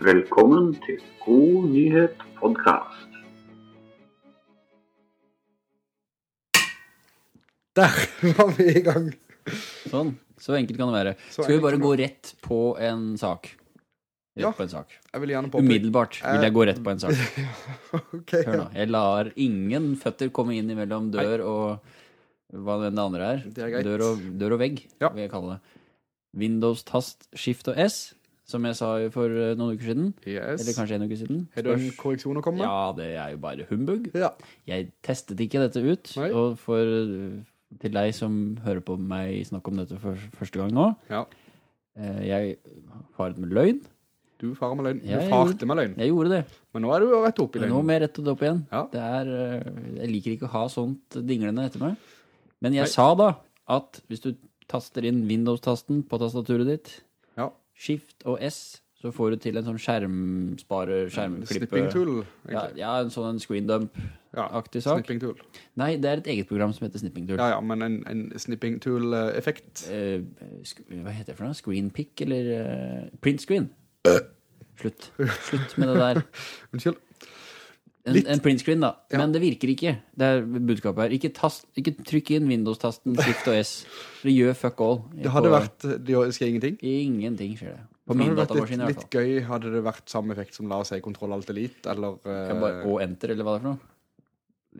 Velkommen til God nyhet podkast. Der var vi i gang. Sånn. Så enkelt kan det være. Så Skal vi enkelt bare kan gå rett på en sak? Rett Ja. på en sak. Jeg vil gjerne påpeke Umiddelbart vil jeg gå rett på en sak. Ok, Hør nå. Jeg lar ingen føtter komme inn imellom dør og hva det andre er. Det er greit. Dør og, dør og vegg, Ja. vil jeg kalle det. Windows-tast, Shift og S, som jeg sa for eh, noen uker siden. Yes. Eller kanskje en uke siden. Har du en korreksjon å komme med? Ja, det er jo bare humbug. Ja. Jeg testet ikke dette ut, Nei. og for, til deg som hører på meg snakke om dette for første gang nå, Ja. eh, jeg faret med løgn. Du farer med løgn. Du Jeg farte med løgn. Jeg gjorde det. Men nå er du rett opp i Nå løgn. må jeg rette det opp igjen. Ja. Det er, eh, jeg liker ikke å ha sånt dinglende etter meg. Men jeg Nei. sa da at hvis du taster inn Windows-tasten på tastaturet ditt, Ja. Shift og S, så får du til en sånn skjermsparer, skjermklippe. Snipping tool. Egentlig. ja, en sånn en screen dump-aktig Ja. sak. Snipping tool. Nei, det er et eget program som heter Snipping Tool. Ja, ja, men en, en snipping tool-effekt. Eh, hva heter det for noe? Screen pick, eller eh, print screen? Slutt. Slutt med det der. Unnskyld. En, Litt. en print screen, da. Ja. Men det virker ikke. Det er budskapet her. Ikke, tast, ikke trykk inn Windows-tasten, Shift og S. Det gjør fuck all. Det hadde På- vært Det skjer ingenting. Ingenting skjer det. På min datamaskin i litt, fall. litt gøy hadde det vært samme effekt som la oss si kontroll alt elite, eller Kan bare, eh, og enter, eller hva det er for noe.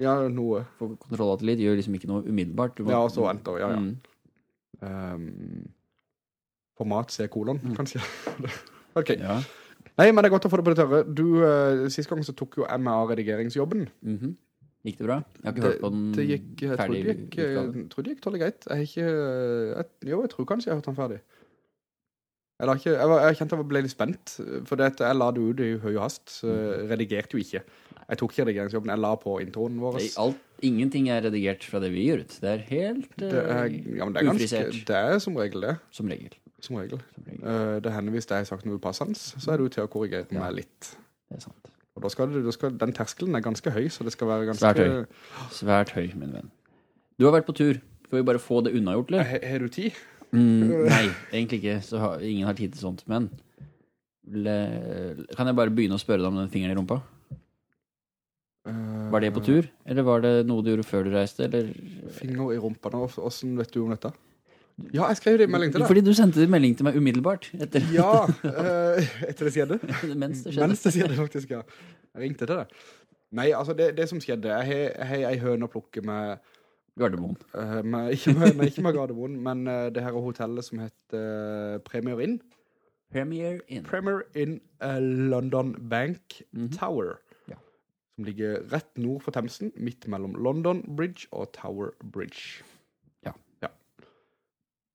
Ja, noe. For kontroll alt elite gjør liksom ikke noe umiddelbart. Må- Ja, og så enter. Ja, ja. Mm. Um, format C kolon, kanskje. ok. ja. Nei, men det er godt å få det på det tørre. Du, uh, sist gang så tok jo MA-redigeringsjobben. Mhm. Gikk det bra? Jeg har ikke Det, hørt på den det gikk, jeg ferdig det gikk, Jeg trodde det gikk tålig greit. Jeg ikke, jeg, jo, jeg tror kanskje jeg har hørt den ferdig. Eller ikke, jeg, var, jeg kjente jeg ble litt spent, for det jeg la det ut i høy og hast, redigerte jo ikke. Jeg tok ikke redigeringsjobben, jeg la på introen vår. Alt, ingenting er redigert fra det vi gjør ut. Det er helt Det er, eh, ja, det er ganske, ufrisert. det er som regel det. som regel. Som regel. Eh, det hender hvis jeg har sagt noe passende, så er du til å korrigere meg litt. Det er sant. Og da skal, du, da skal, den terskelen er ganske høy, så det skal være ganske... Svært høy. Svært høy, min venn. Du har vært på tur. Skal vi bare få det unnagjort, eller? Har har du tid? Mm, nei, egentlig ikke. Så har, ingen har tid til sånt. Men le, kan jeg bare begynne å spørre deg om den fingeren i rumpa? Var det på tur? Eller var det noe du gjorde før du reiste? Eller? Finger i rumpa nå, hvordan vet du om dette? Ja, jeg skrev det melding til deg. Fordi du sendte melding til meg umiddelbart. Etter, Ja, eh, etter det skjedde. mens det skjedde. Mens det skjedde faktisk, ja. Jeg ringte til deg. Nei, altså det, det som skjedde, jeg har- ei høne å plukke med, Gardermoen. eh, med ikke med, nei, ikke med Gardermoen, men eh, det her hotellet som heter Premier Inn. Premier Inn. Premier Inn uh, London Bank Mhm. Tower. Ja. Som ligger rett nord for Themsen, midt mellom London Bridge og Tower Bridge.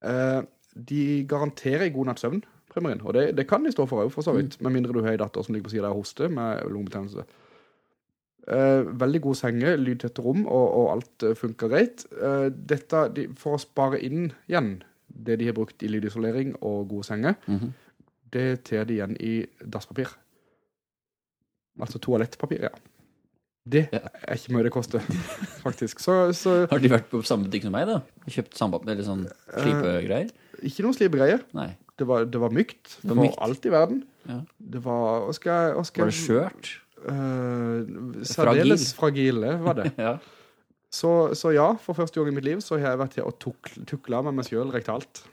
Eh, de garanterer god natts søvn, Premarin. Og det, det kan de stå for for så vidt, med mindre du har en datter som ligger på siden og hoste med lungebetennelse. Eh, veldig god senge, lydtett rom, og, og alt eh, funker greit. Eh, dette, de, for å spare inn igjen det de har brukt i lydisolering og gode senger, Mhm. det ter de igjen i dasspapir. Altså toalettpapir, ja. Det Ja. er ikke mye det koster, faktisk. Så, så Har du vært på samme butikk som meg, da? Kjøpt samband eller sånn slipegreier? slipegreier? ikke noen slipegreier. Nei. Det var, det var mykt var for mykt. alt i verden. Ja. Det var, hva skal. Skal Var det skjørt? Uh, særdeles fragile var det. Ja. Så, så ja, for første gang i mitt liv så har jeg vært her og tukla, tukle med meg selv rektalt.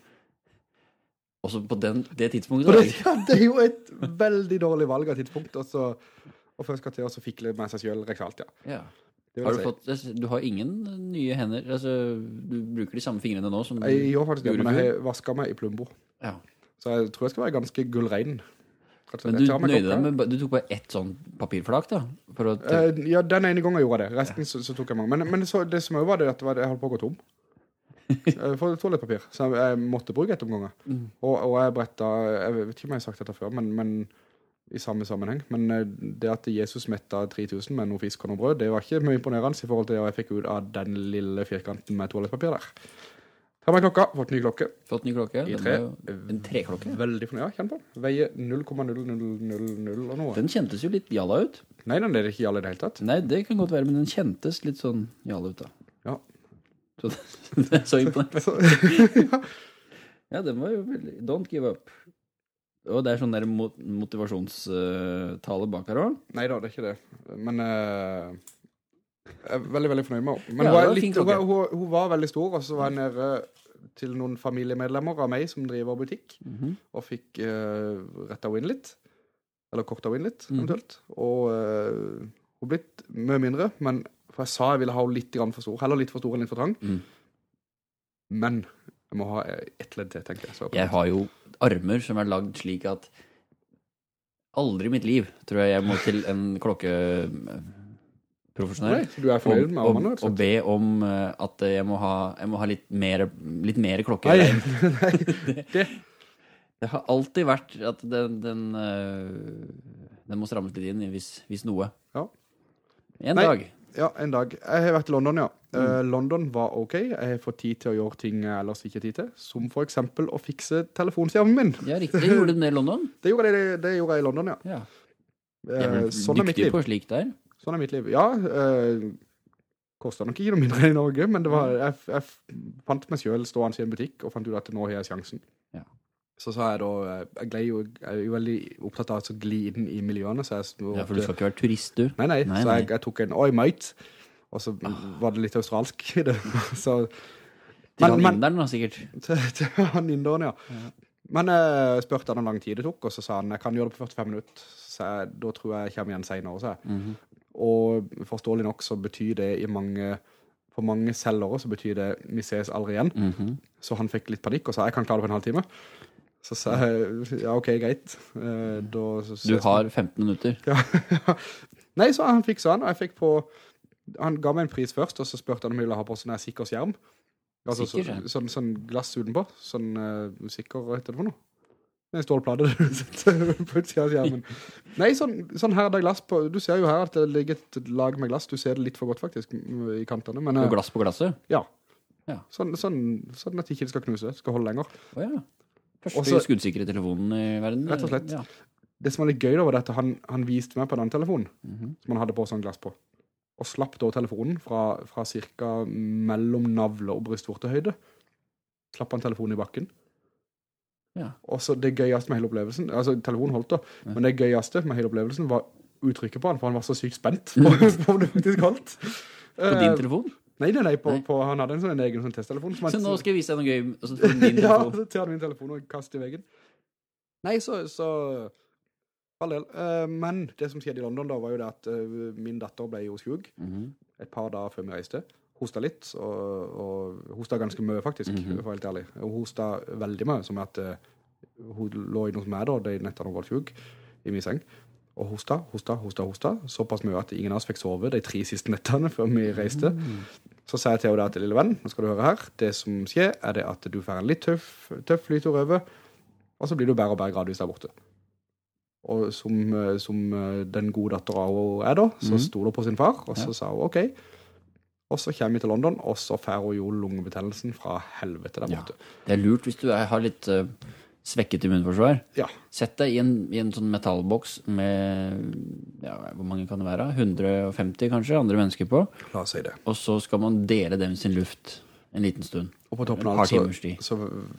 Også på den, det tidspunktet? Det, ja, det er jo et veldig dårlig valg av tidspunkt, og så og først å så fikle med seg selv reksalt, ja. Ja. Har du, si. fått, du har ingen nye hender? Altså, du bruker de samme fingrene nå som du Jeg gjør faktisk det, gjorde men jeg vasket meg i Plumbo. Ja. Så jeg tror jeg skal være ganske gullrein. Men du med Du tok bare ett sånn papirflak, da? Å Eh, ja, den ene gangen gjorde jeg det. Resten så, så tok jeg mange. Men, men så, det som også var det, at var, jeg holdt på å gå tom. Eh, For toalettpapir. Så jeg, jeg måtte bruke et omganger. Mm. Og, og jeg bretta, jeg vet ikke om jeg har sagt dette før, men, men i samme sammenheng. Men eh, det at Jesus metta 3000 med noe fisk og noe brød, det var ikke mye imponerende i forhold til hva jeg fikk ut av den lille firkanten med toalettpapir der. Ta meg klokka, fått ny klokke. Fått ny klokke? I tre. en treklokke? Veldig fornøyd, ja, kjenn på. den. Veier 0,0000 og noe. Den kjentes jo litt jalla ut. Nei, den er ikke i alle det hele tatt. Nei, det kan godt være, men den kjentes litt sånn jalla ut, da. Ja. Så det er så imponert. Ja, den var jo veldig Don't give up. Og det er sånn der mot motivasjonstale bak her òg. Nei da, det er ikke det. Men uh, jeg er veldig, veldig fornøyd med henne. Men Ja, hun, var litt, hun, hun, hun var veldig stor, og så var jeg nede til noen familiemedlemmer av meg som driver butikk, Mhm. og fikk uh, retta henne inn litt. Eller korta henne inn litt, Mhm. eventuelt. Og uh, hun blitt mye mindre, men for jeg sa jeg ville ha henne litt for stor. Heller litt for stor enn litt for trang. Mm. Men jeg må ha eh, ett ledd til, tenker jeg. Så Jeg har jo armer som er lagd slik at aldri i mitt liv tror jeg jeg må til en klokkeprofesjonell og, og, og be om eh, at jeg må ha, jeg må ha litt mer, litt mer klokke. Nei, nei, det det har alltid vært at den, den, eh, den må strammes litt inn hvis, hvis noe. Ja. En Nei. dag. Ja, en dag. Jeg har vært i London, ja. Mm. Eh, London var ok. Jeg har fått tid til å gjøre ting jeg ellers ikke tid til. Som for eksempel å fikse telefonskjermen min. Ja, riktig. Gjorde du det i London? Det gjorde jeg, det, det gjorde jeg i London, ja. Ja. Eh, sånn er mitt liv. på slik der. Sånn er mitt liv. Ja, eh, kosta nok ikke noe mindre i Norge, men det var, jeg, jeg fant meg selv stående i en butikk og fant ut at nå har jeg sjansen. Ja. Så sa jeg da eh, Jeg, jo, jeg er jo veldig opptatt av å gli inn i miljøene, så jeg Ja, for du skal ikke være turist, du. Nei, nei, Nei, så jeg, jeg tok en Oi, mate. Og så var det litt australsk i det. Så Til han Men- inderen, da, sikkert. til, til han inderen, ja. Men jeg spurte han hvor lang tid det tok, og så sa han jeg kan gjøre det på 45 minutter. Så jeg, da tror jeg jeg kommer igjen senere, sa jeg. Mhm. Og forståelig nok så betyr det i mange For mange selgere så betyr det vi ses aldri igjen. Mhm. Så han fikk litt panikk og sa jeg kan klare det på en halvtime. Så sa jeg ja, OK, greit. Eh, Da så Du har 15 minutter. Ja. Nei, så han fikk sånn, og jeg fikk på Han ga meg en pris først, og så spurte han om jeg ville ha på sånn her sikker skjerm. Altså så, Sikker skjerm? sånn, sånn glass utenpå. Sånn uh, sikker, heter det for noe? En stålplade du setter på utsida av skjermen. Nei, sånn, sånn her det er glass på Du ser jo her at det ligger et lag med glass. Du ser det litt for godt, faktisk, i kantene. Men eh, glass på glasset. ja. Ja. Sånn, sånn, sånn at ikke det skal knuse. Skal holde lenger. Oh, ja. Første Også- skuddsikre telefonen i verden. Rett og slett. Ja. Det som var litt gøy, da, var at han, han viste meg på den telefonen mm -hmm. som han hadde på sånn glass på. Og slapp da telefonen fra, fra cirka mellom navle og brystvortehøyde. Slapp han telefonen i bakken. Ja. Og så det gøyeste med hele opplevelsen, altså telefonen holdt da, men det gøyeste med hele opplevelsen var uttrykket på han, for han var så sykt spent på, på om det faktisk holdt. På din telefon? Nei, nei, nei, på, Nei. på, han hadde en sånn egen sånn testtelefon. Så nå skal jeg vise deg noe gøy. Og så du din ja, så tar du min telefon og kaster i veggen. Nei, så, så all del. Eh, men det som skjedde i London da, var jo det at uh, min datter ble jo sjuk mm -hmm. et par dager før vi reiste. Hosta litt, og, og hosta ganske mye, faktisk, Mhm. for helt ærlig. Hun hosta veldig mye, som at uh, hun lå inne hos meg da, de nettene hun var sjuk, i min seng. Og hosta, hosta, hosta, hosta. Såpass mye at ingen av oss fikk sove de tre siste nettene før vi reiste. Så sa jeg til henne at lille venn, nå skal du høre her, det som skjer er det at du får en litt tøff, tøff flytur over, og så blir du bedre og bedre gradvis der borte. Og som, eh, som eh, den gode dattera hun er da, så Mhm. sto hun på sin far, og så Ja. sa hun ok. Og så kommer vi til London, og så får hun jo lungebetennelsen fra helvete der Ja. borte. Det er lurt hvis du har litt eh, svekket immunforsvar. Ja. Sett deg i en, i en sånn metallboks med ja, hvor mange kan det være? 150 kanskje, andre mennesker på. La oss si det. Og så skal man dele dem sin luft en liten stund. Og på toppen av alt så, så,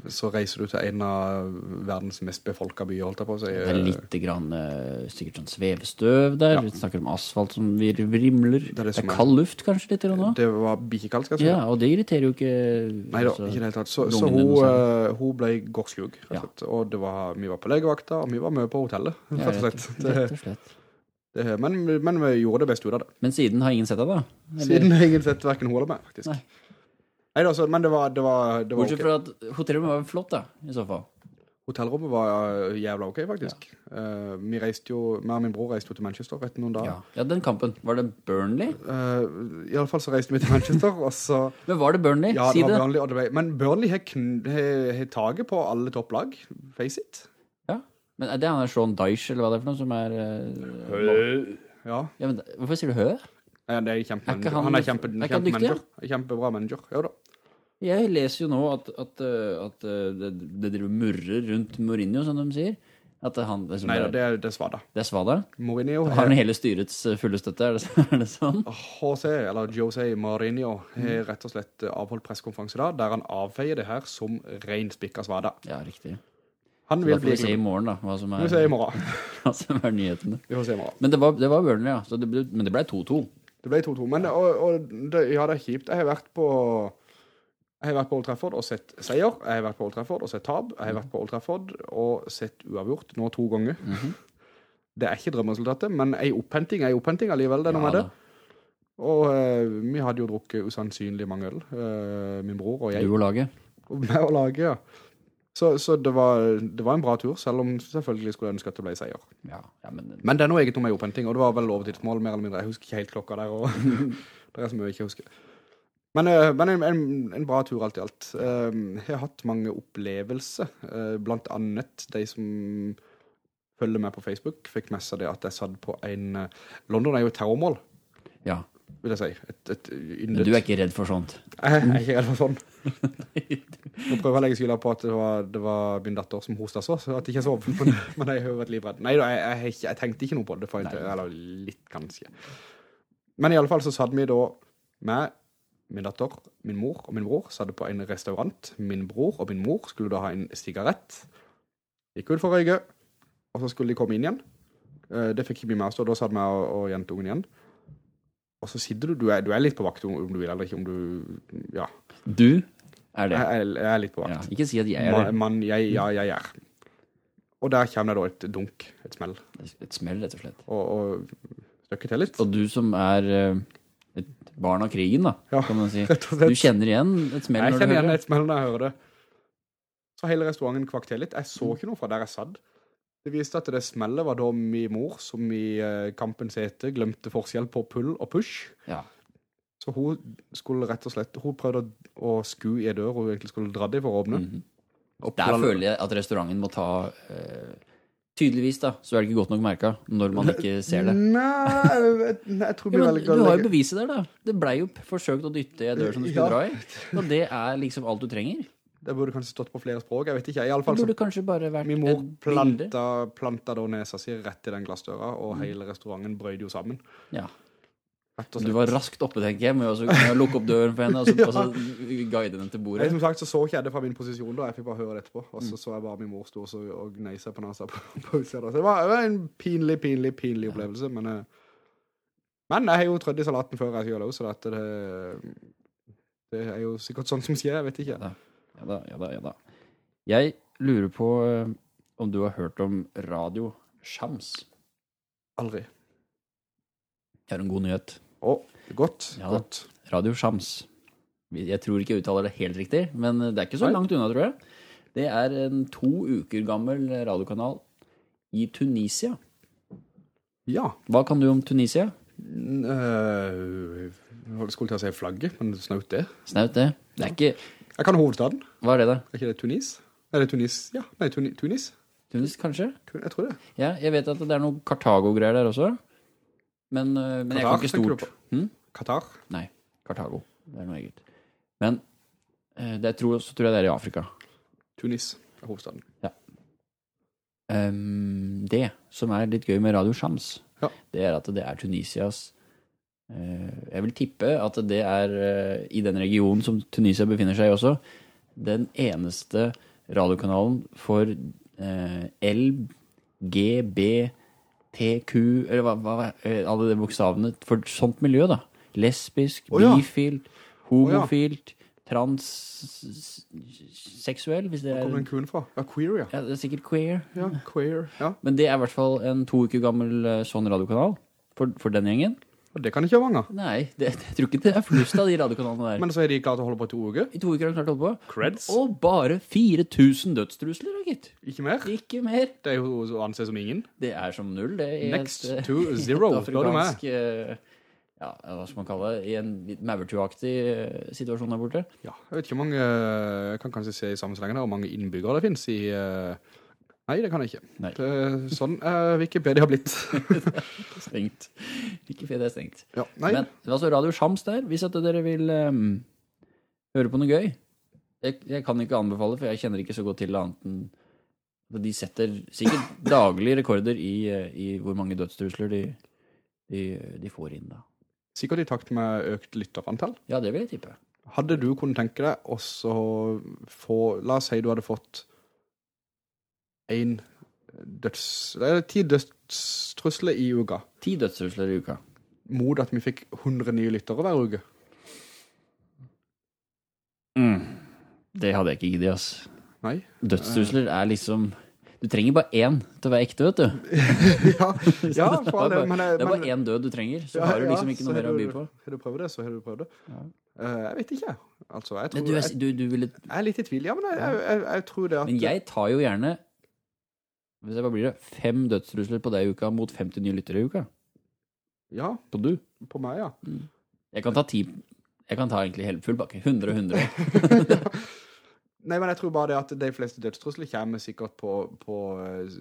så reiser du til en av verdens mest befolka byer, holdt jeg på å si. Det er litt grann, eh, sikkert sånn svevestøv der. Ja. Vi snakker om asfalt som vrimler. vrimler. er det Det er, kald luft kanskje litt eller annet. Det var bikkjekaldt, skal jeg si. Ja, og det irriterer jo ikke Nei da, altså, ikke det hele tatt. Så, så hun, eh, hun ble gårdskug, Ja. Og det var, vi var på legevakta, og vi var med på hotellet, Ja, rett og slett. rett og slett. det, men, men vi gjorde det beste ut av det. Men siden har ingen sett deg, da? Eller- Siden har ingen sett hverken hun eller meg, faktisk. Nei. Nei altså, men det var, det var, det var Bortsett fra at hotellrommet var flott, da, i så fall. Hotellrommet var eh, jævla ok, faktisk. Eh, vi reiste jo, meg og min bror reiste jo til Manchester etter noen dager. Ja. ja, den kampen. Var det Burnley? Uh, I alle fall så reiste vi til Manchester, og så... Men var det Burnley? Ja, si det var det. Burnley, og det ble, men Burnley har, taget på alle topplag, face it. Ja. Men er det han er Sean Dyche, eller hva det er for noe, som er Høy Ja, ja, men, Hvorfor sier du hø? Nei, det er Er han- Han er kjempe, er ikke han dyktig, kjempemanager. Kjempebra manager. Jo da. Jeg leser jo nå at, at, eh, at eh, det, det driver murrer rundt Mourinho, som de sier. Han, det, Nei det er, det er svada. det er svada. Mourinho Har har han hele styrets eh, fulle støtte? Er det, er det sånn? HC, eller Jose Mourinho, har rett og slett avholdt pressekonferanse da, der han avfeier det her som ren spikka svada. Ja, riktig. Han vil da får vi se i morgen, da, hva som er, vi i morgen. hva som er nyhetene. Vi får se i morgen. Men det var, det var Burnley, ja. Så det ble, men det ble 2-2. Det ble 2-2, men og, og det, ja, det er kjipt. Jeg har vært på jeg har vært på Old Trafford og sett seier. Jeg har vært på Old Trafford og sett tab. Jeg har vært på Old Trafford og sett uavgjort nå to ganger. Mhm. Det er ikke drømmeresultatet, men ei opphenting er ei opphenting allikevel. Det er noe med det. Og uh, vi hadde jo drukket usannsynlig mange øl, uh, min bror og jeg. Du og laget. Med og lage, ja. Så, så det, var, det var en bra tur, selv om selvfølgelig skulle jeg ønske at det ble seier. Ja, ja men Men det er noe eget om med opphenting, og det var vel overtidsmål, mer eller mindre. Jeg husker ikke helt klokka der, og det er så mye jeg ikke husker. Men, eh, men en, en, en bra tur alt i alt. Eh, Jeg har hatt mange opplevelser, eh, blant annet de som følger meg på Facebook, fikk med seg det at jeg satt på en... eh, London er jo et terrormål, Ja. vil jeg si. Et, et yndet... du er ikke redd for sånt. Jeg er ikke redd for sånt. Nå prøver jeg å legge skylda på at det var, det var min datter som hostet så, så at jeg ikke sov. Men, men jeg har et livredd. Nei, da, jeg, jeg, jeg tenkte ikke noe på det, for jeg, eller litt kanskje. Men i alle fall så satt vi da med min datter, min mor og min bror, satt på en restaurant. Min bror og min mor skulle da ha en sigarett. Gikk ut for røyke, og så skulle de komme inn igjen. Eh, Det fikk vi med oss, og da satt vi og, og jentungen igjen. Og så sitter du, du er, du er litt på vakt om, om du vil eller ikke, om du, ja. Du er det. Jeg, jeg, er litt på Ja, vakt. ikke si at jeg er det. man, jeg, ja, jeg er. Og der kommer det da et dunk, et smell. Et smell, rett og slett. Og, og støkket til litt. Og du som er eh, et barn av krigen, da, Ja, kan man si. Du kjenner igjen et smell når du hører det? Jeg kjenner igjen et smell når jeg hører det. Så hele restauranten kvakk til litt. Jeg så ikke noe fra der jeg satt. Det viste at det smellet var da min mor, som i eh, kampens hete glemte forskjell på pull og push. Ja. Så hun skulle rett og slett, hun prøvde å, sku i dør, hun egentlig skulle dra i for å åpne. Mm -hmm. Der føler jeg at restauranten må ta eh, Tydeligvis, da, så er det ikke godt nok merka når man ikke ser det. Nei, jeg, jeg tror det vi men, velger du har jo beviset der, da. Det blei jo forsøkt å dytte i en dør som du Ja. dra i. Og det er liksom alt du trenger. Det burde kanskje stått på flere språk, jeg vet ikke. I alle Det fall så burde kanskje bare vært Min mor planta, planta da nesa si rett i den glassdøra, og hele restauranten brøyde jo sammen. Ja. Du var raskt oppe, tenker jeg, med å, lukke opp døren for henne og så, Ja. og så guide henne til bordet. bordet. som sagt så så ikke jeg det fra min posisjon da, jeg fikk bare høre det etterpå. Og så så jeg bare min mor stå og, og gnei seg på nasa på, på utsida. Så det var, det var en pinlig, pinlig, pinlig opplevelse, men eh, Men jeg har jo trødd i salaten før jeg gjør det, så dette, det, det er jo sikkert sånn som skjer, jeg vet ikke. Ja da, ja da, ja da. Jeg lurer på eh, om du har hørt om Radio Shams. Aldri. Jeg har en god nyhet. Å, godt, Ja godt. Radio Shams. Jeg tror ikke jeg uttaler det helt riktig, men det er ikke så Nei. langt unna, tror jeg. Det er en to uker gammel radiokanal i Tunisia. Ja. Hva kan du om Tunisia? Jeg skulle til å si flagget, men snaut det. Snaut det. Det er ikke Jeg kan hovedstaden. Hva er det, da? Er ikke det Tunis? Er det Tunis? Ja, nei, Tunis. Tunis, kanskje? Jeg tror det. Ja, jeg vet at det er noe Kartago-greier der også. Men, øh, men jeg kan ikke stort. på? Hm? Qatar. Nei, Kartago. Det er noe eget. Men eh, det tror, så tror jeg det er i Afrika. Tunis er hovedstaden. Ehm, det som er litt gøy med Radio Shams, Ja. det er at det er Tunisias uh, Jeg vil tippe at det er uh, i den regionen som Tunisia befinner seg i også, den eneste radiokanalen for eh, LGBTQ Eller hva, hva eh, alle de bokstavene for sånt miljø, da. Lesbisk, oh, ja. bifilt, homofilt, transseksuell, hvis det Hvor kommer er den kuen fra? Ja, queer, ja. ja, det er sikkert queer. Ja, queer, ja. Men det er i hvert fall en to uker gammel eh, sånn radiokanal for, for den gjengen. Og det kan ikke være mange. Nei, det, jeg tror ikke det er flust av de radiokanalene der. Men så er de klart å holde på i to uker. I to uker har de klart å holde på. Creds. Og bare 4000 dødstrusler, gitt. Ikke mer. Ikke mer. Det er jo å anse som ingen. Det er som null, det. Er Next et, eh, to zero, slår du med. eh, Ja, hva skal man kalle det? I en Mavertu-aktig eh, situasjon der borte. Ja, jeg vet ikke hvor mange, jeg kan kanskje se i sammenslengen her, hvor mange innbyggere det finnes i... eh, Nei, det kan jeg ikke. Det, sånn er Wikipedia blitt. Stengt. Det er stengt. ja. Men det var altså Radio Shams der, hvis at dere vil um, høre på noe gøy. Jeg, jeg kan ikke anbefale, for jeg kjenner ikke så godt til det annet enn de setter sikkert daglige rekorder i, eh, i hvor mange dødstrusler de, de, de får inn da. Sikkert i takt med økt lytterantall. Ja, det vil jeg tippe. Hadde du kunnet tenke deg også få, la oss si du hadde fått en døds... Det er ti dødstrusler i uka. Ti dødstrusler i uka. Mot at vi fikk 100 nye lyttere hver uke. Det hadde jeg ikke giddet, ass. Nei. Dødstrusler er liksom Du trenger bare én til å være ekte, vet du. ja, ja, for Det men... det er bare én død du trenger, så Ja, har du liksom ikke noe mer å by på. Har du prøvd det, så har du prøvd det. Ja. Uh, jeg vet ikke, altså. Jeg, tror, du, er, du, du ville jeg er litt i tvil. Ja, men jeg, jeg, jeg tror det at... Men jeg tar jo gjerne Bare blir det Fem dødstrusler på deg i uka mot 50 nye lyttere i uka. Ja, På du. på meg, ja. Jeg kan ta ti Jeg kan ta egentlig hele full bakke. 100 og 100. Nei, men jeg tror bare det at de fleste dødstrusler kommer sikkert på, på eh,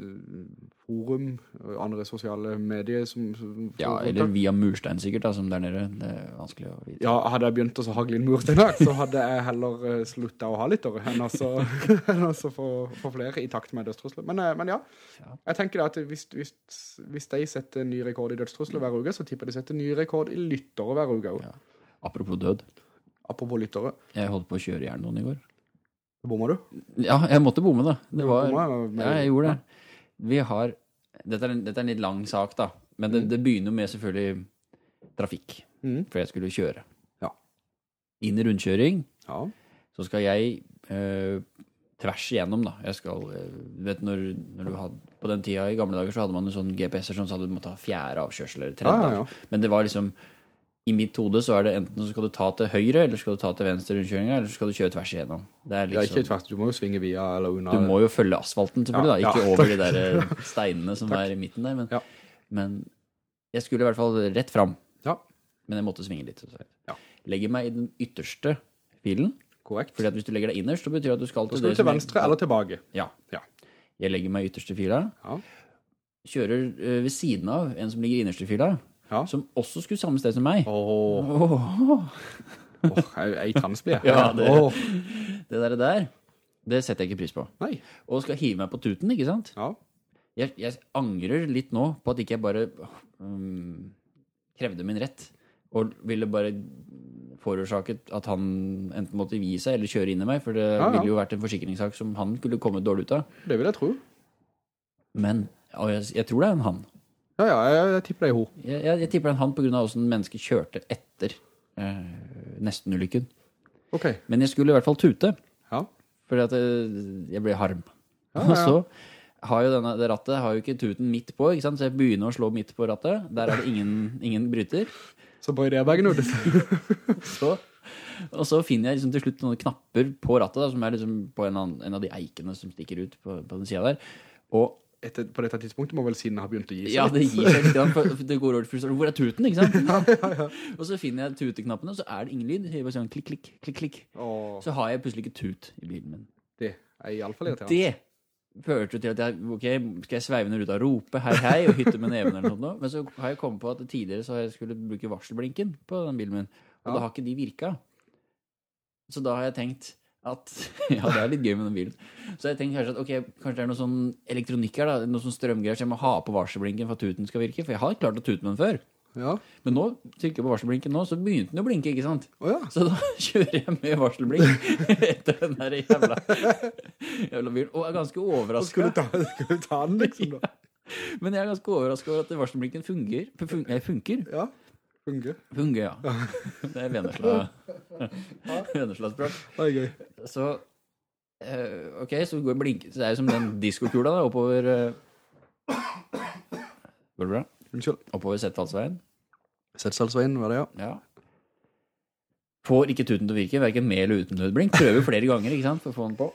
forum, og andre sosiale medier som... som Ja, eller via murstein sikkert, da, som der nede. Det er vanskelig å vite. Ja, hadde jeg begynt å hagle inn mursteiner, så hadde jeg heller uh, sluttet å ha lyttere enn altså, enn altså få, få flere i takt med dødstrusler. Men, eh, men ja, Ja. jeg tenker da at hvis, hvis, hvis de setter en ny rekord i dødstrusler hver uke, så tipper de setter en ny rekord i lyttere hver uke. Ja. Apropos død. Apropos lyttere. Jeg holdt på å kjøre i noen i går. Bommer du? Ja, jeg måtte bomme, da. Det var, men- ja, jeg gjorde det. Vi har Dette er en, dette er en litt lang sak, da. Men det, det begynner med selvfølgelig trafikk. Mhm. For jeg skulle kjøre. Ja. Inn i rundkjøring. Ja. Så skal jeg eh, tvers igjennom, da. Jeg skal eh, Du vet når, når du hadde På den tida i gamle dager så hadde man jo sånn GPS-er som sa du måtte ha fjerde avkjørsel eller tredje. Ja, ja, ja. Men det var liksom I mitt hode så er det enten så skal du ta til høyre, eller skal du ta til venstre rundkjøringa, eller så skal du kjøre tvers igjennom. Det er Ja, liksom ikke tvers, du må jo svinge via eller unna. du må jo følge asfalten, selvfølgelig, Ja, da. Ikke ja. over de der eh, steinene som er i midten der. Men, Ja. men jeg skulle i hvert fall rett fram. Ja, Men jeg måtte svinge litt. Så legger meg i den ytterste filen. korrekt. Fordi at hvis du legger deg innerst, så betyr det at du skal til skal du til venstre er- eller tilbake. Ja. Ja. Jeg legger meg i ytterste fila. Ja. Kjører eh, ved siden av en som ligger i innerste fila, Ja. som også skulle samme sted som meg. Åh, åh, jeg er i transblie. Ja, det- Åh, det der, der, det setter jeg ikke pris på. nei. Og skal hive meg på tuten, ikke sant? Ja. jeg, jeg angrer litt nå på at ikke jeg bare um, krevde min rett og ville bare forårsaket at han enten måtte gi seg eller kjøre inn i meg, for det Ja, ja. ville jo vært en forsikringssak som han skulle kommet dårlig ut av. Det vil jeg tro. Men og jeg, jeg tror det er en han. Ja, ja, jeg, jeg tipper det er ho. Jeg, jeg, jeg tipper det er han på grunn av hvordan mennesket kjørte etter eh, nesten-ulykken. Ok. Men jeg skulle i hvert fall tute, Ja. fordi at jeg, jeg ble harm. Ja, Og ja. så har jo denne, det rattet har jo ikke tuten midt på, ikke sant? så jeg begynner å slå midt på rattet. Der er det ingen, ingen bryter. Så bare jeg bare ut. Så, og så finner jeg liksom til slutt noen knapper på rattet, da, som er liksom på en, annen, en av de eikene som stikker ut på, på den sida der. Og Etter, på dette tidspunktet må vel siden ha begynt å gi seg. ja, det gir seg litt, det går over til frustrasjon. Hvor er tuten, ikke sant? Og så finner jeg tuteknappene, og så er det ingen lyd. Jeg bare sånn klikk, klikk, klikk, klikk. Åh, Så har jeg plutselig ikke tut i bilen min. det er i alle fall irriterende. Det førte til at jeg ok, skal jeg sveive ned ruta og rope hei, hei og hytte med neven eller noe? Men så har jeg kommet på at tidligere så har jeg skulle bruke varselblinken på den bilen min, og Ja. da har ikke de virka. Så da har jeg tenkt at Ja, det er litt gøy med den bilen. Så jeg tenkte kanskje at ok, kanskje det er noe sånn elektronikk her, da. Noe sånn strømgreier, så jeg må ha på varselblinken for at tuten skal virke. For jeg har klart å tute med den før. Ja. Men nå trykker jeg på varselblinken nå, så begynte den å blinke, ikke sant? Oh, ja. Så da kjører jeg med varselblink etter den der jævla, jævla bilen. Og er ganske overraska. skulle du ta, den, liksom, da? Men jeg er ganske overraska over at varselblinken fungerer. Fun nei, funker. Ja. Fungerer. Fungerer, ja. Det er Vennesla Vennesla-språk. Det er gøy. Så eh, OK, så går blink... Så det er jo som den diskokula da, oppover eh, Går det bra? Unnskyld. Oppover Setfallsveien. Setsalsveien, var det, ja? Ja. Får ikke tuten til å virke, verken med eller uten nødblink. Prøver flere ganger ikke sant, for å få den på.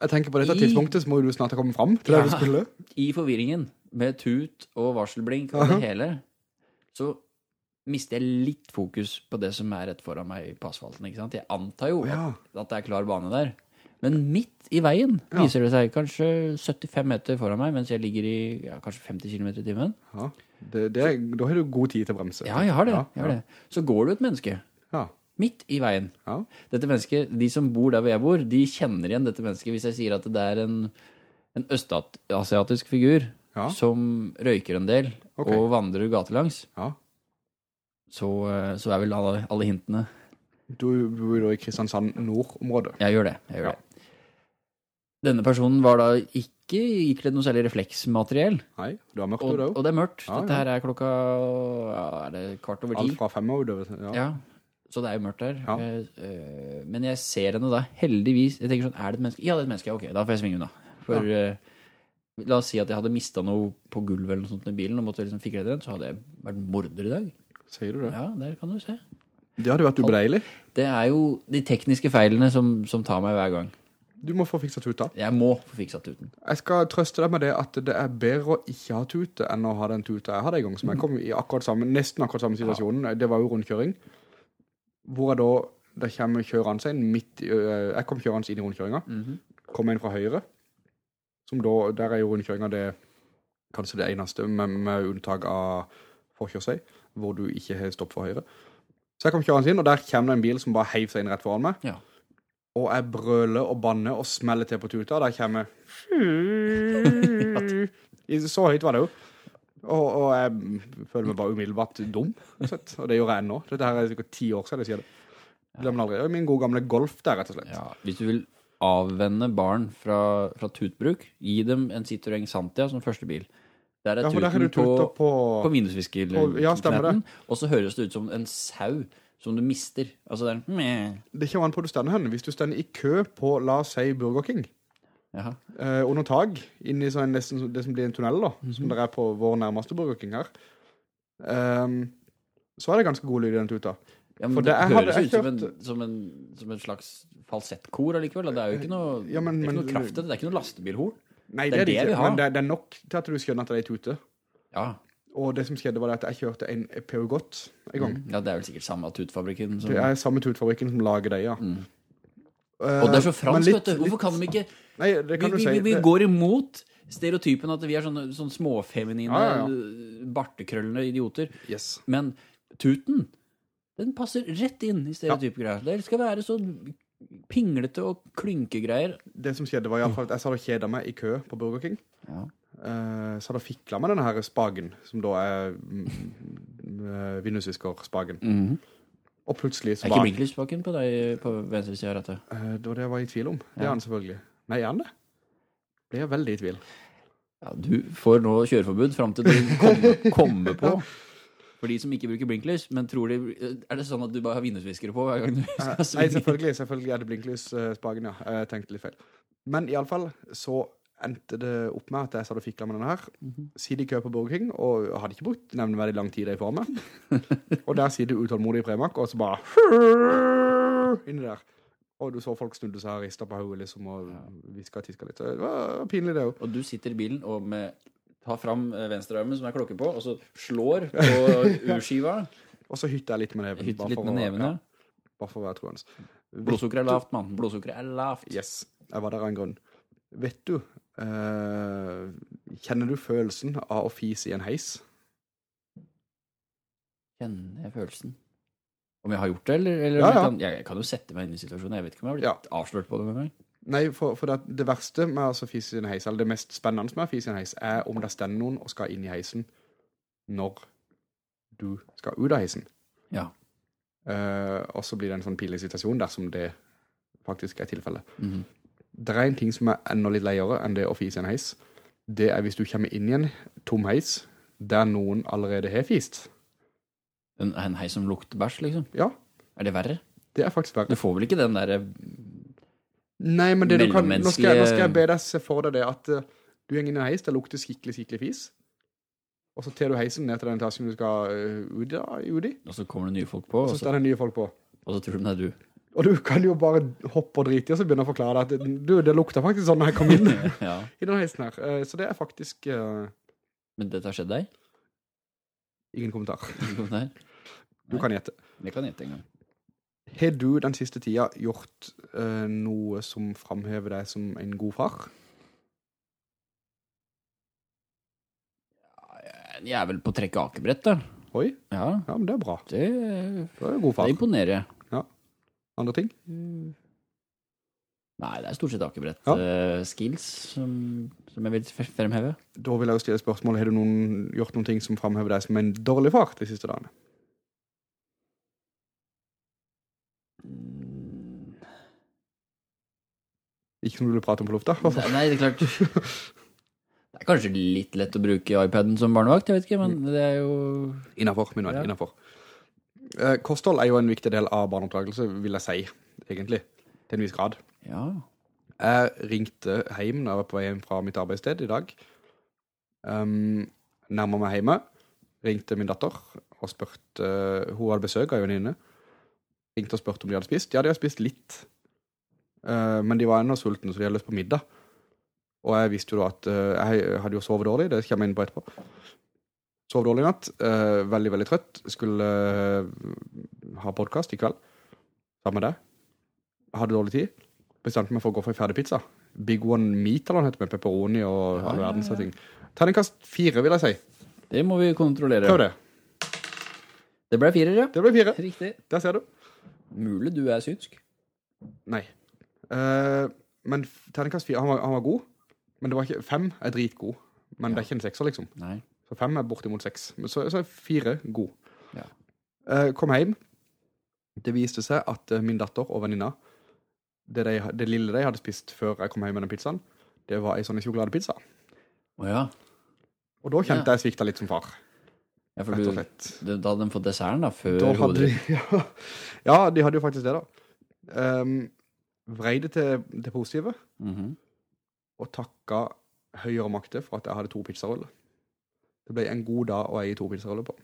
Jeg tenker på dette I- tidspunktet så må du snart ha kommet fram til det du skulle. I forvirringen, med tut og varselblink og det hele, så mister jeg litt fokus på det som er rett foran meg på asfalten. ikke sant? Jeg antar jo Ja. at, at det er klar bane der. Men midt i veien Ja. viser det seg kanskje 75 meter foran meg, mens jeg ligger i ja, kanskje 50 km i timen. ja. Det, det, er- da har du god tid til å bremse. Ja, jeg har det. Ja, Jeg har det. Så går du et menneske Ja. midt i veien. Ja. Dette mennesket, De som bor der hvor jeg bor, de kjenner igjen dette mennesket hvis jeg sier at det er en, en østasiatisk figur Ja. som røyker en del okay. og vandrer gatelangs. ja. Så, eh, så er vel alle, alle hintene Du bor jo da i Kristiansand nord-området. Jeg gjør det. jeg gjør Ja. det. Denne personen var da ikke ikledd noe særlig refleksmateriell. Nei, det var mørkt Og, og også. det er mørkt. Ja, Dette her er klokka ja, er det kvart over ti. Alt fra fem og utover. Ja. Ja, så det er jo mørkt der. Eh, eh, men jeg ser henne da, heldigvis. Jeg tenker sånn, er det et menneske? Ja, det er et menneske. Ok, da får jeg svinge unna. For la oss si at jeg hadde mistet noe på gulvet eller noe sånt i bilen, og måtte liksom fikk etter den, så hadde jeg vært morder i dag. Sier du det? Ja, der kan du se. Det hadde vært ubreilig. Det er jo de tekniske feilene som, som tar meg hver gang. Du må få fiksa tuta. Jeg må få fiksa tuten. Jeg skal trøste deg med det at det er bedre å ikke ha tute enn å ha den tuta jeg hadde en gang, som jeg kom i akkurat samme, nesten akkurat samme situasjonen. Det var jo rundkjøring. Hvor jeg da, det kommer kjørende inn midt, i- jeg kom kjørende inn i rundkjøringa, kom inn fra høyre, som da, der er jo rundkjøringa det, kanskje det eneste, med, med unntak av forkjørsvei, hvor du ikke har stopp for høyre. Så jeg kom kjørende inn, og der kommer det en bil som bare heiv seg inn rett foran meg. Ja. Og jeg brøler og banner og smeller til på tuta, og der kommer Så høyt var det jo. Og, og jeg føler meg bare umiddelbart dum, sett. og det gjør jeg ennå. Dette her er sikkert ti år siden jeg sier det. Glemmer aldri. Min gode gamle golf der, rett og slett. Ja, hvis du vil avvenne barn fra, fra tutbruk, gi dem en Citroën Santia som første bil. Der er Ja, tuten på, på, på minusviskel. ja. Og så høres det ut som en sau som du mister. Altså det er. Det kommer an på du stender hen. Hvis du stender i kø på, la oss si, Burger King, Jaha. eh, under tag, inn i sånn, nesten det som blir en tunnel da, Mhm. som det er på vår nærmeste Burger King her, um, så er det ganske god lyd i den tuta. Ja, men For det, det- høres ut som en, som, en, som en slags falsettkor allikevel. Det er jo ikke noe, Ja, men- det er ikke men- noe kraft i det. Det er ikke noe lastebilhorn. Nei, Det det er det vi ikke, men det, det er nok til at du skjønner at det er i tute. Ja. Og det som skjedde var at jeg kjørte en Peugeot en gang. ja, det er vel sikkert samme tutfabrikken. Som, Det er samme tutfabrikken som lager det, ja. Mm. Uh, og det er så fransk, vet du. Hvorfor kan de ikke Nei, det Vi, kan du si. vi, vi Det- går imot stereotypen at vi er sånne, sånne småfeminine, Ja, ja, ja. bartekrøllende idioter. Yes. Men tuten, den passer rett inn i stereotypgreier. Det skal være så pinglete og klynkegreier. Det som skjedde var i alle fall at jeg sa og kjeda meg i kø på Burger King. Ja. Uh, så da fikla med denne her spagen, som da er mm, uh, vindusviskerspagen. Og plutselig så Er ikke bare blinklyspakken på deg på venstre side av rattet? Uh, Det var det jeg var i tvil om. Det er han selvfølgelig. Nei, er han det? Blir jeg veldig i tvil. Ja, du får nå kjøreforbud fram til du kommer, kommer på. For de som ikke bruker blinklys, men tror de Er det sånn at du bare har vindusviskere på hver gang du skal svinge? Nei, selvfølgelig, selvfølgelig er det blinklysspagen, ja. Jeg tenkte litt feil. Men i alle fall så endte det opp med at jeg satt og fikla med denne her. Sidde Sitter i kø på Burger King, og hadde ikke brukt nevneverdig lang tid i formen. og der sitter utålmodig Premak, og så bare inni der. Og du så folk snudde seg og ristet på hodet liksom, og visket og tisket litt. Så det var pinlig det jo. Og du sitter i bilen og med, tar fram eh, venstrearmen som er klokke på, og så slår på urskiva. Og så hytter jeg litt med neven. Hytter litt med nevene. ja, bare for å være troende. Blodsukkeret er lavt, mann. Blodsukkeret er lavt. Yes, jeg var der av en grunn. Vet du, eh, kjenner du følelsen av å fise i en heis? Kjenner jeg følelsen? Om jeg har gjort det, eller? eller Ja, ja. jeg, kan, jeg kan jo sette meg inn i situasjonen. Jeg vet ikke om jeg har blitt avslørt på det noen gang. Nei, for, for det, det verste med altså fise i en heis, eller det mest spennende med å fise i en heis, er om det stender noen og skal inn i heisen når du skal ut av heisen. Ja. Uh, og så blir det en sånn pinlig situasjon dersom det faktisk er tilfellet. Mhm. Det er en ting som er enda litt leiere enn det å fise i en heis. Det er hvis du kommer inn i en tom heis der noen allerede har fist. En, en heis som lukter bæsj, liksom. Ja, Er det verre? det er faktisk verre. Du får vel ikke den derre Nei, men det du kan, nå, skal jeg, nå skal jeg be deg se for deg det at uh, du henger inn i en heis, det lukter skikkelig, skikkelig fis. Og så tar du heisen ned til den etasjen du skal eh, ut, i, Og så kommer det nye folk på, og og så står det nye folk på. og så tror de det er du. Og du kan jo bare hoppe og drite i, og så begynne å forklare deg at du, det lukter faktisk sånn når jeg kom inn ja. i den heisen her. Uh, Så det er faktisk Men dette har skjedd deg? ingen kommentar. Ingen kommentar? Du kan gjette. Jeg kan gjette en gang. Har du den siste tida gjort uh, noe som framhever deg som en god far? Jeg er vel på trekk akebrett, da. Oi, Ja, ja, men det er bra. det, Du er en god det imponerer. Ja. Andre ting? Nei, det er stort sett akebrett. Ja. uh, skills som, som jeg vil fremheve. Da vil jeg jo stille spørsmål, har du noen, gjort noen ting som framhever deg som en dårlig far de siste dagene? Ikke som du vil prate om på lufta? Nei, det er klart Det er kanskje litt lett å bruke iPaden som barnevakt, jeg vet ikke, men det er jo Innenfor, min venn, Ja. innenfor. Eh, kosthold er jo en viktig del av barneoppdragelse, vil jeg si, egentlig, til en viss grad. Ja. Jeg ringte hjem da jeg var på vei hjem fra mitt arbeidssted i dag. Um, nærmer meg hjemme, ringte min datter og spurte, hun hadde besøk av en venninne, ringte og spurte om de hadde spist. Ja, de hadde spist litt, Eh, men de var enda sultne, så de hadde lyst på middag. Og jeg visste jo da at uh, jeg hadde jo sovet dårlig, det kommer jeg inn på etterpå. Sov dårlig i natt, Uh, veldig, veldig trøtt. Skulle ha podcast i kveld, sammen med deg. Hadde dårlig tid. Bestemte meg for å gå for en ferdig pizza. Big One Meat, eller noe heter, med pepperoni og Ja, all ja, verdens ja. ting. Terningkast fire, vil jeg si. Det må vi kontrollere. Prøv det. Det ble firer, ja. Det ble fire. Riktig. Der ser du. Mulig du er synsk. Nei. Eh, men terningkast fire, han var, han var god. Men det var ikke, fem er dritgod. Men det er ikke en sekser, liksom. Nei. Så fem er bortimot seks. Men så, så er fire god. Ja. Uh, kom hjem. Det viste seg at eh, min datter og venninna, det, de, det lille de hadde spist før jeg kom hjem med den pizzaen, det var ei sånn sjokoladepizza. Oh, ja. Og da kjente Ja. jeg svikta litt som far, ja for du, da hadde de fått desserten da, før Da de, hodet. ja, ja, de hadde jo faktisk det, da. Um, vrei det til det positive, Mhm. og takka høyere makter for at jeg hadde to pizzaruller. Det ble en god dag å eie to pizzaruller på,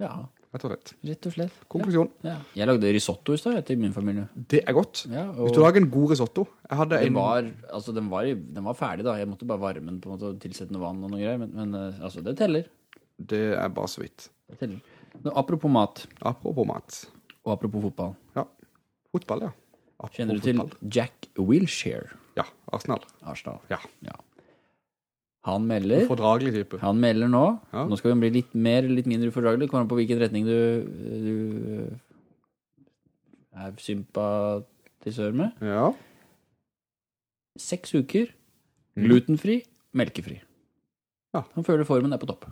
Ja, rett og slett. rett og slett. Konklusjon. Ja. Jeg lagde risotto i stad til min familie. Det er godt. Ja, Hvis du lager en god risotto den en var, altså, den, var, den var ferdig da. Jeg måtte bare varme den på en måte og tilsette noe vann og noe greier. Men, men eh, altså, det teller. Det er bare så vidt. Det teller. Nå, apropos mat, Apropos mat. og apropos fotball. Fotball, ja. Apropos Kjenner du til fotball. Jack Wilshere, Ja, Arsenal. Arsenal? Ja. Han melder Fordragelig type. Han melder nå. Ja. Nå skal vi bli litt mer eller litt mindre ufordragelig. Kommer an på hvilken retning du, du eh, er sympatisør med. Ja. Seks uker, Mm. glutenfri, melkefri. Ja. Han føler formen er på topp.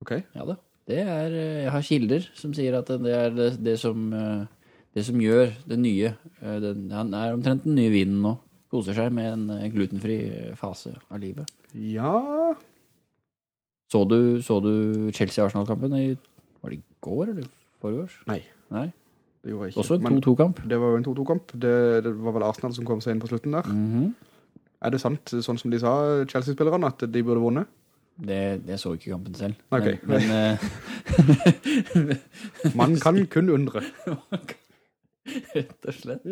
Ok. Ja da. Det er, eh, jeg har kilder som sier at det er det, det, som, eh, det som gjør det nye. det Den, han er omtrent den nye vinen nå. Koser seg med en eh, glutenfri eh, fase av livet. Ja Så du, så du Chelsea-Arsenal-kampen i Var det i går eller foregårs? Nei. Nei. Det gjorde jeg ikke. Også en 2-2-kamp. det var jo en 2-2-kamp. Det, det var vel Arsenal som kom seg inn på slutten der. Mhm. Er det sant, sånn som de sa, Chelsea-spillerne, at de burde vunnet? det, det, så ikke kampen selv. Ok. Men, men eh, Man kan kun undre. Rett og slett.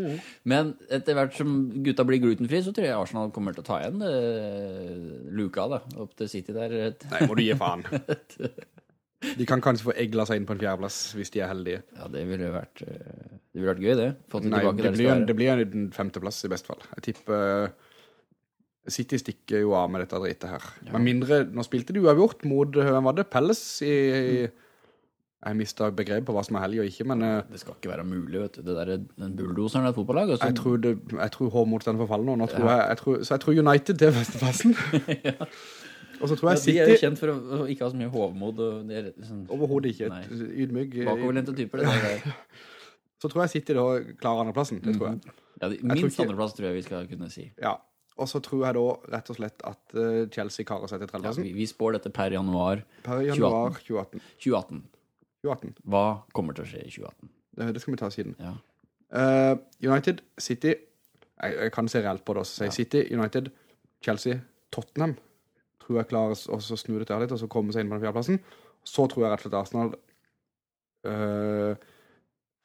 Men etter hvert som gutta blir glutenfri, så tror jeg Arsenal kommer til å ta igjen uh, luka da, opp til City der. Nei, må du gi faen. De kan kanskje få egla seg inn på en fjerdeplass hvis de er heldige. Ja, det ville vært, eh, det ville vært gøy, det. Fått det Nei, tilbake det blir, skal en, det blir en femteplass i best fall. Jeg tipper eh, City stikker jo av med dette dritet her. Men mindre, nå spilte de uavgjort mot, hvem var det? Pelles i, i Jeg mistet begrep på hva som er helg og ikke, men eh, Det skal ikke være mulig, vet du. Det der, den bulldoseren er et fotballag. Altså. jeg tror, det, jeg tror forfaller nå. nå tror Ja. jeg, jeg tror, så jeg tror United er besteplassen. Og så tror ja, City... de er jo kjent for å ikke ha så mye hovmod. Er sånn Overhodet ikke. Nei. Eh, bakoverlente typer. Det der. Så tror jeg City da klarer andreplassen. Det tror jeg. Ja, de, minst ikke- andreplass tror jeg vi skal kunne si. Ja. Og så tror jeg da rett og slett at eh, Chelsea karer seg til Ja, vi, vi spår dette per januar Per januar 2018. 2018. 2018. Hva kommer til å skje i 2018? Det, det skal vi ta siden. Ja. Uh, United, City jeg, jeg kan se reelt på det også. Ja. City, United, Chelsea, Tottenham. Tror jeg klarer å snu det der litt, og så komme seg inn på den fjerdeplassen. Så tror jeg rett og slett Arsenal uh,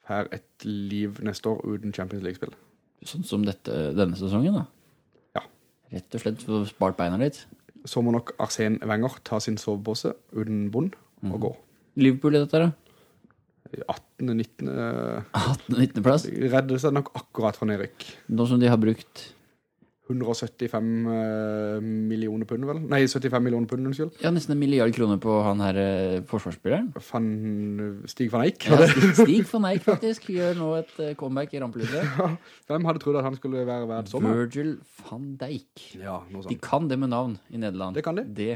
får et liv neste år uten Champions League-spill. Sånn som dette, denne sesongen, da. Ja. Rett og slett spart beina litt. Så må nok Arsen Wenger ta sin sovepose uten bond og og gå. Liverpool i dette, da? 18., 19. eh, 18.-19.-plass. redder seg nok akkurat fra nedrykk. Nå som de har brukt 175 eh, millioner pund, vel? Nei, 75 millioner pund, unnskyld. ja, nesten en milliard kroner på han her eh, forsvarsspilleren. Van, Stig van Eyck. Ja, Stig, Stig van Eyck faktisk gjør nå et eh, comeback i rampelyset. Hvem hadde trodd at han skulle være verdt sommer? Virgil van Dijk. Ja, noe sånt. De kan det med navn i Nederland. Det kan de. Det.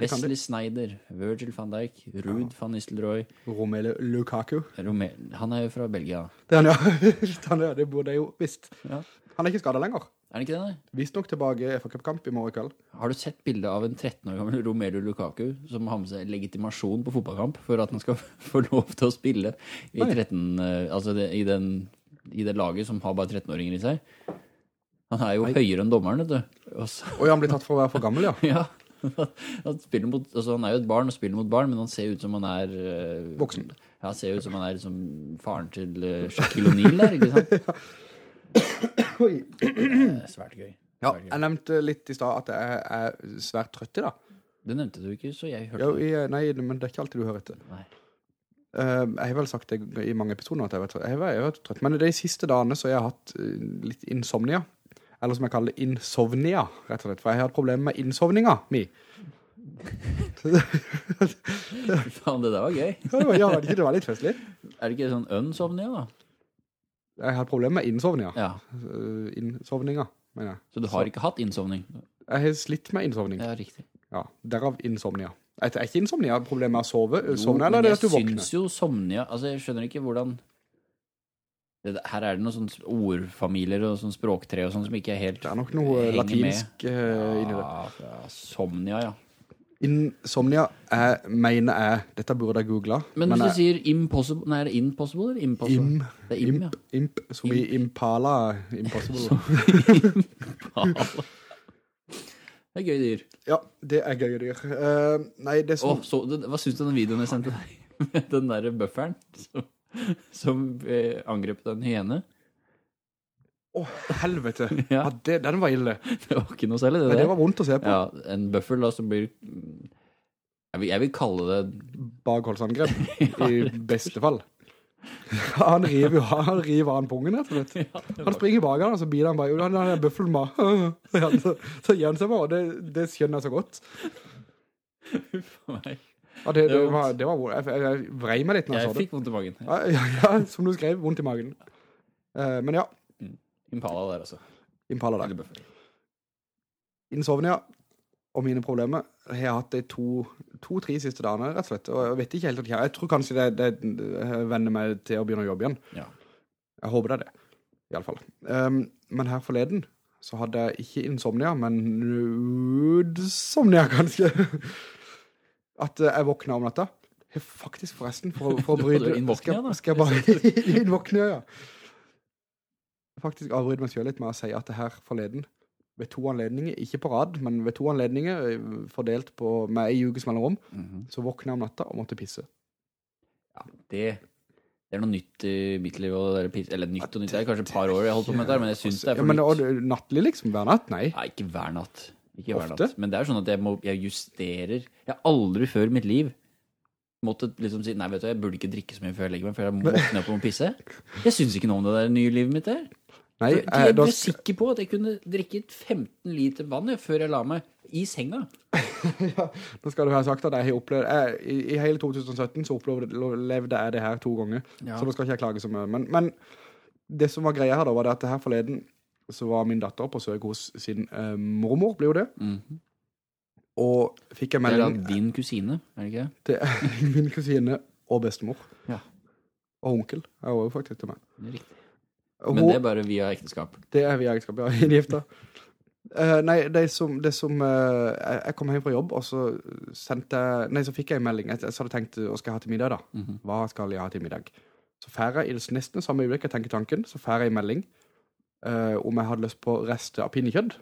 Wesley Snyder, Virgil van Dijk, Ruud van Nistelrooy Romelu Lukaku. Rome Han er jo fra Belgia. Det er han, ja. han er, det burde jeg jo visst. Ja. Han er ikke skadet lenger. Er han ikke det, nei? Visstnok tilbake i FA Cup-kamp i morgen kveld. Har du sett bildet av en 13 år gammel Romelu Lukaku som har med seg legitimasjon på fotballkamp for at han skal få lov til å spille i 13, eh, altså det, i, den, i det laget som har bare 13-åringer i seg? Han er jo Nei. høyere enn dommeren, vet du. Og Oi, han blir tatt for å være for gammel, ja. ja. Han, mot, altså han er jo et barn og spiller mot barn, men han ser ut som han er eh, Voksen. Ja, han ser ut som han er liksom, faren til uh, Shaquille O'Neal der, ikke sant? Oi. Eh, Svært gøy. Ja, Svært gøy. jeg nevnte litt i stad at jeg er svært trøtt i dag. Det nevnte du ikke, så jeg hørte Jo, det. i, nei, men det er ikke alltid du hører etter. Nei. Uh, jeg har vel sagt det i mange episoder at jeg har vært, jeg jeg har vært trøtt. Men de siste dagene så har jeg hatt litt insomnia. Eller som jeg kaller det, insovnia, rett og slett. For jeg har hatt problemer med innsovninga mi. Faen, det der var gøy. Ja, det var, ja, det var litt festlig? Er det ikke sånn unsovnia, da? Jeg har problemer med innsovnia. Ja. Eh, innsovninga, mener jeg. Så du har ikke hatt innsovning? Jeg har slitt med innsovning. Ja, riktig. Ja, derav insomnia. Er ikke insomnia problemet med å sove? Jo, Sovne, eller men det jeg syns jo somnia Altså, jeg skjønner ikke hvordan det, Her er det noen sånne ordfamilier og sånn språktre og sånn som ikke helt Det er nok noe latinsk eh, inni det. Ja, somnia, ja. Insomnia er, mener jeg Dette burde jeg googla. Men hvis du sier impossible Nei, er det impossible eller impossible? Im, det er im, ja. imp, som i Impala Impossible. Det er gøy dyr. Ja, det er gøy dyr. Uh, nei, det som så, du- hva syns du om den videoen jeg sendte deg? Med den der bufferen som, som eh, angrep en hyene? Å, helvete! Ja. Ja, det, den var ille. Det var ikke noe særlig, det Men det var vondt å se på. Ja, en bøffel da som blir jeg vil, jeg vil kalle det Bakholdsangrep, i beste fall. Han river jo han river han pungen, rett og slett. Han springer bak han, og så biter han bare, han er bøffelen bare, så, så gjør han seg bare, og det, det skjønner jeg så godt. for meg. Ja, det, det, var, det var vondt. Jeg, jeg, vrei meg litt når jeg, Jeg så det. Jeg fikk vondt i magen. Ja, ja, ja, som du skrev, vondt i magen. Uh, men ja, Impala der, altså. Impala der. Insomnia og mine problemer jeg har jeg hatt de to-tre to, tre siste dagene, rett og slett. Og jeg vet ikke helt hva jeg. Jeg tror kanskje det, det, venner meg til å begynne å jobbe igjen. Ja. Jeg håper det er det, i alle fall. Um, men her forleden så hadde jeg ikke insomnia, men udsomnia kanskje. At eh, jeg våkna om natta. Faktisk forresten, for, for å bryte... skal, skal jeg bare innvåkne, ja. Faktisk avbryte meg selv litt med å si at det her forleden, ved to anledninger, ikke på rad, men ved to anledninger, eh, fordelt på med ei ukes mellomrom, -hmm. så våkna jeg om natta og måtte pisse. Det, det er noe nytt i mitt liv. Pis- eller nytt og nytt, det er kanskje et par år jeg holdt på med dette, men jeg synes det er Ja, for men nytt. og, det- nattlig liksom, hver natt? Nei. Nei, ikke hver natt. Ikke hver natt. Men det er jo sånn at jeg, må, jeg justerer Jeg har aldri før i mitt liv måttet liksom si Nei, vet du, jeg burde ikke drikke så mye før jeg legger meg, for jeg må våkne opp og må pisse. Jeg syns ikke noe om det der nye livet mitt der. Nei, For jeg da ble skal- sikker på at jeg kunne drikke 15 liter vann før jeg la meg i senga. ja, Nå skal du ha sagt at jeg har opplevd jeg, i, I hele 2017 så opplevde jeg det her to ganger Ja. Så da skal ikke jeg klage så mye men, men det som var greia her da Var det at det her forleden Så var min datter på søk hos sin eh, mormor Blir jo det Mhm. Og fikk en Det er da din kusine, er det ikke? Det er min kusine og bestemor Ja. Og onkel er jo faktisk til meg Det er riktig. Men hun, det er bare via ekteskap. Det er via ekteskap, ja, inngifta. Uh, nei, det som, det som uh, jeg- Jeg kom hjem fra jobb, og så sendte jeg Nei, så fikk jeg en melding. Jeg, så hadde jeg tenkt hva skal jeg ha til middag, da? Mhm. Hva skal jeg ha til middag? Så får jeg i nesten samme øyeblikk jeg tenker tanken, så får jeg en melding eh, om jeg hadde lyst på rester av pinnekjøtt.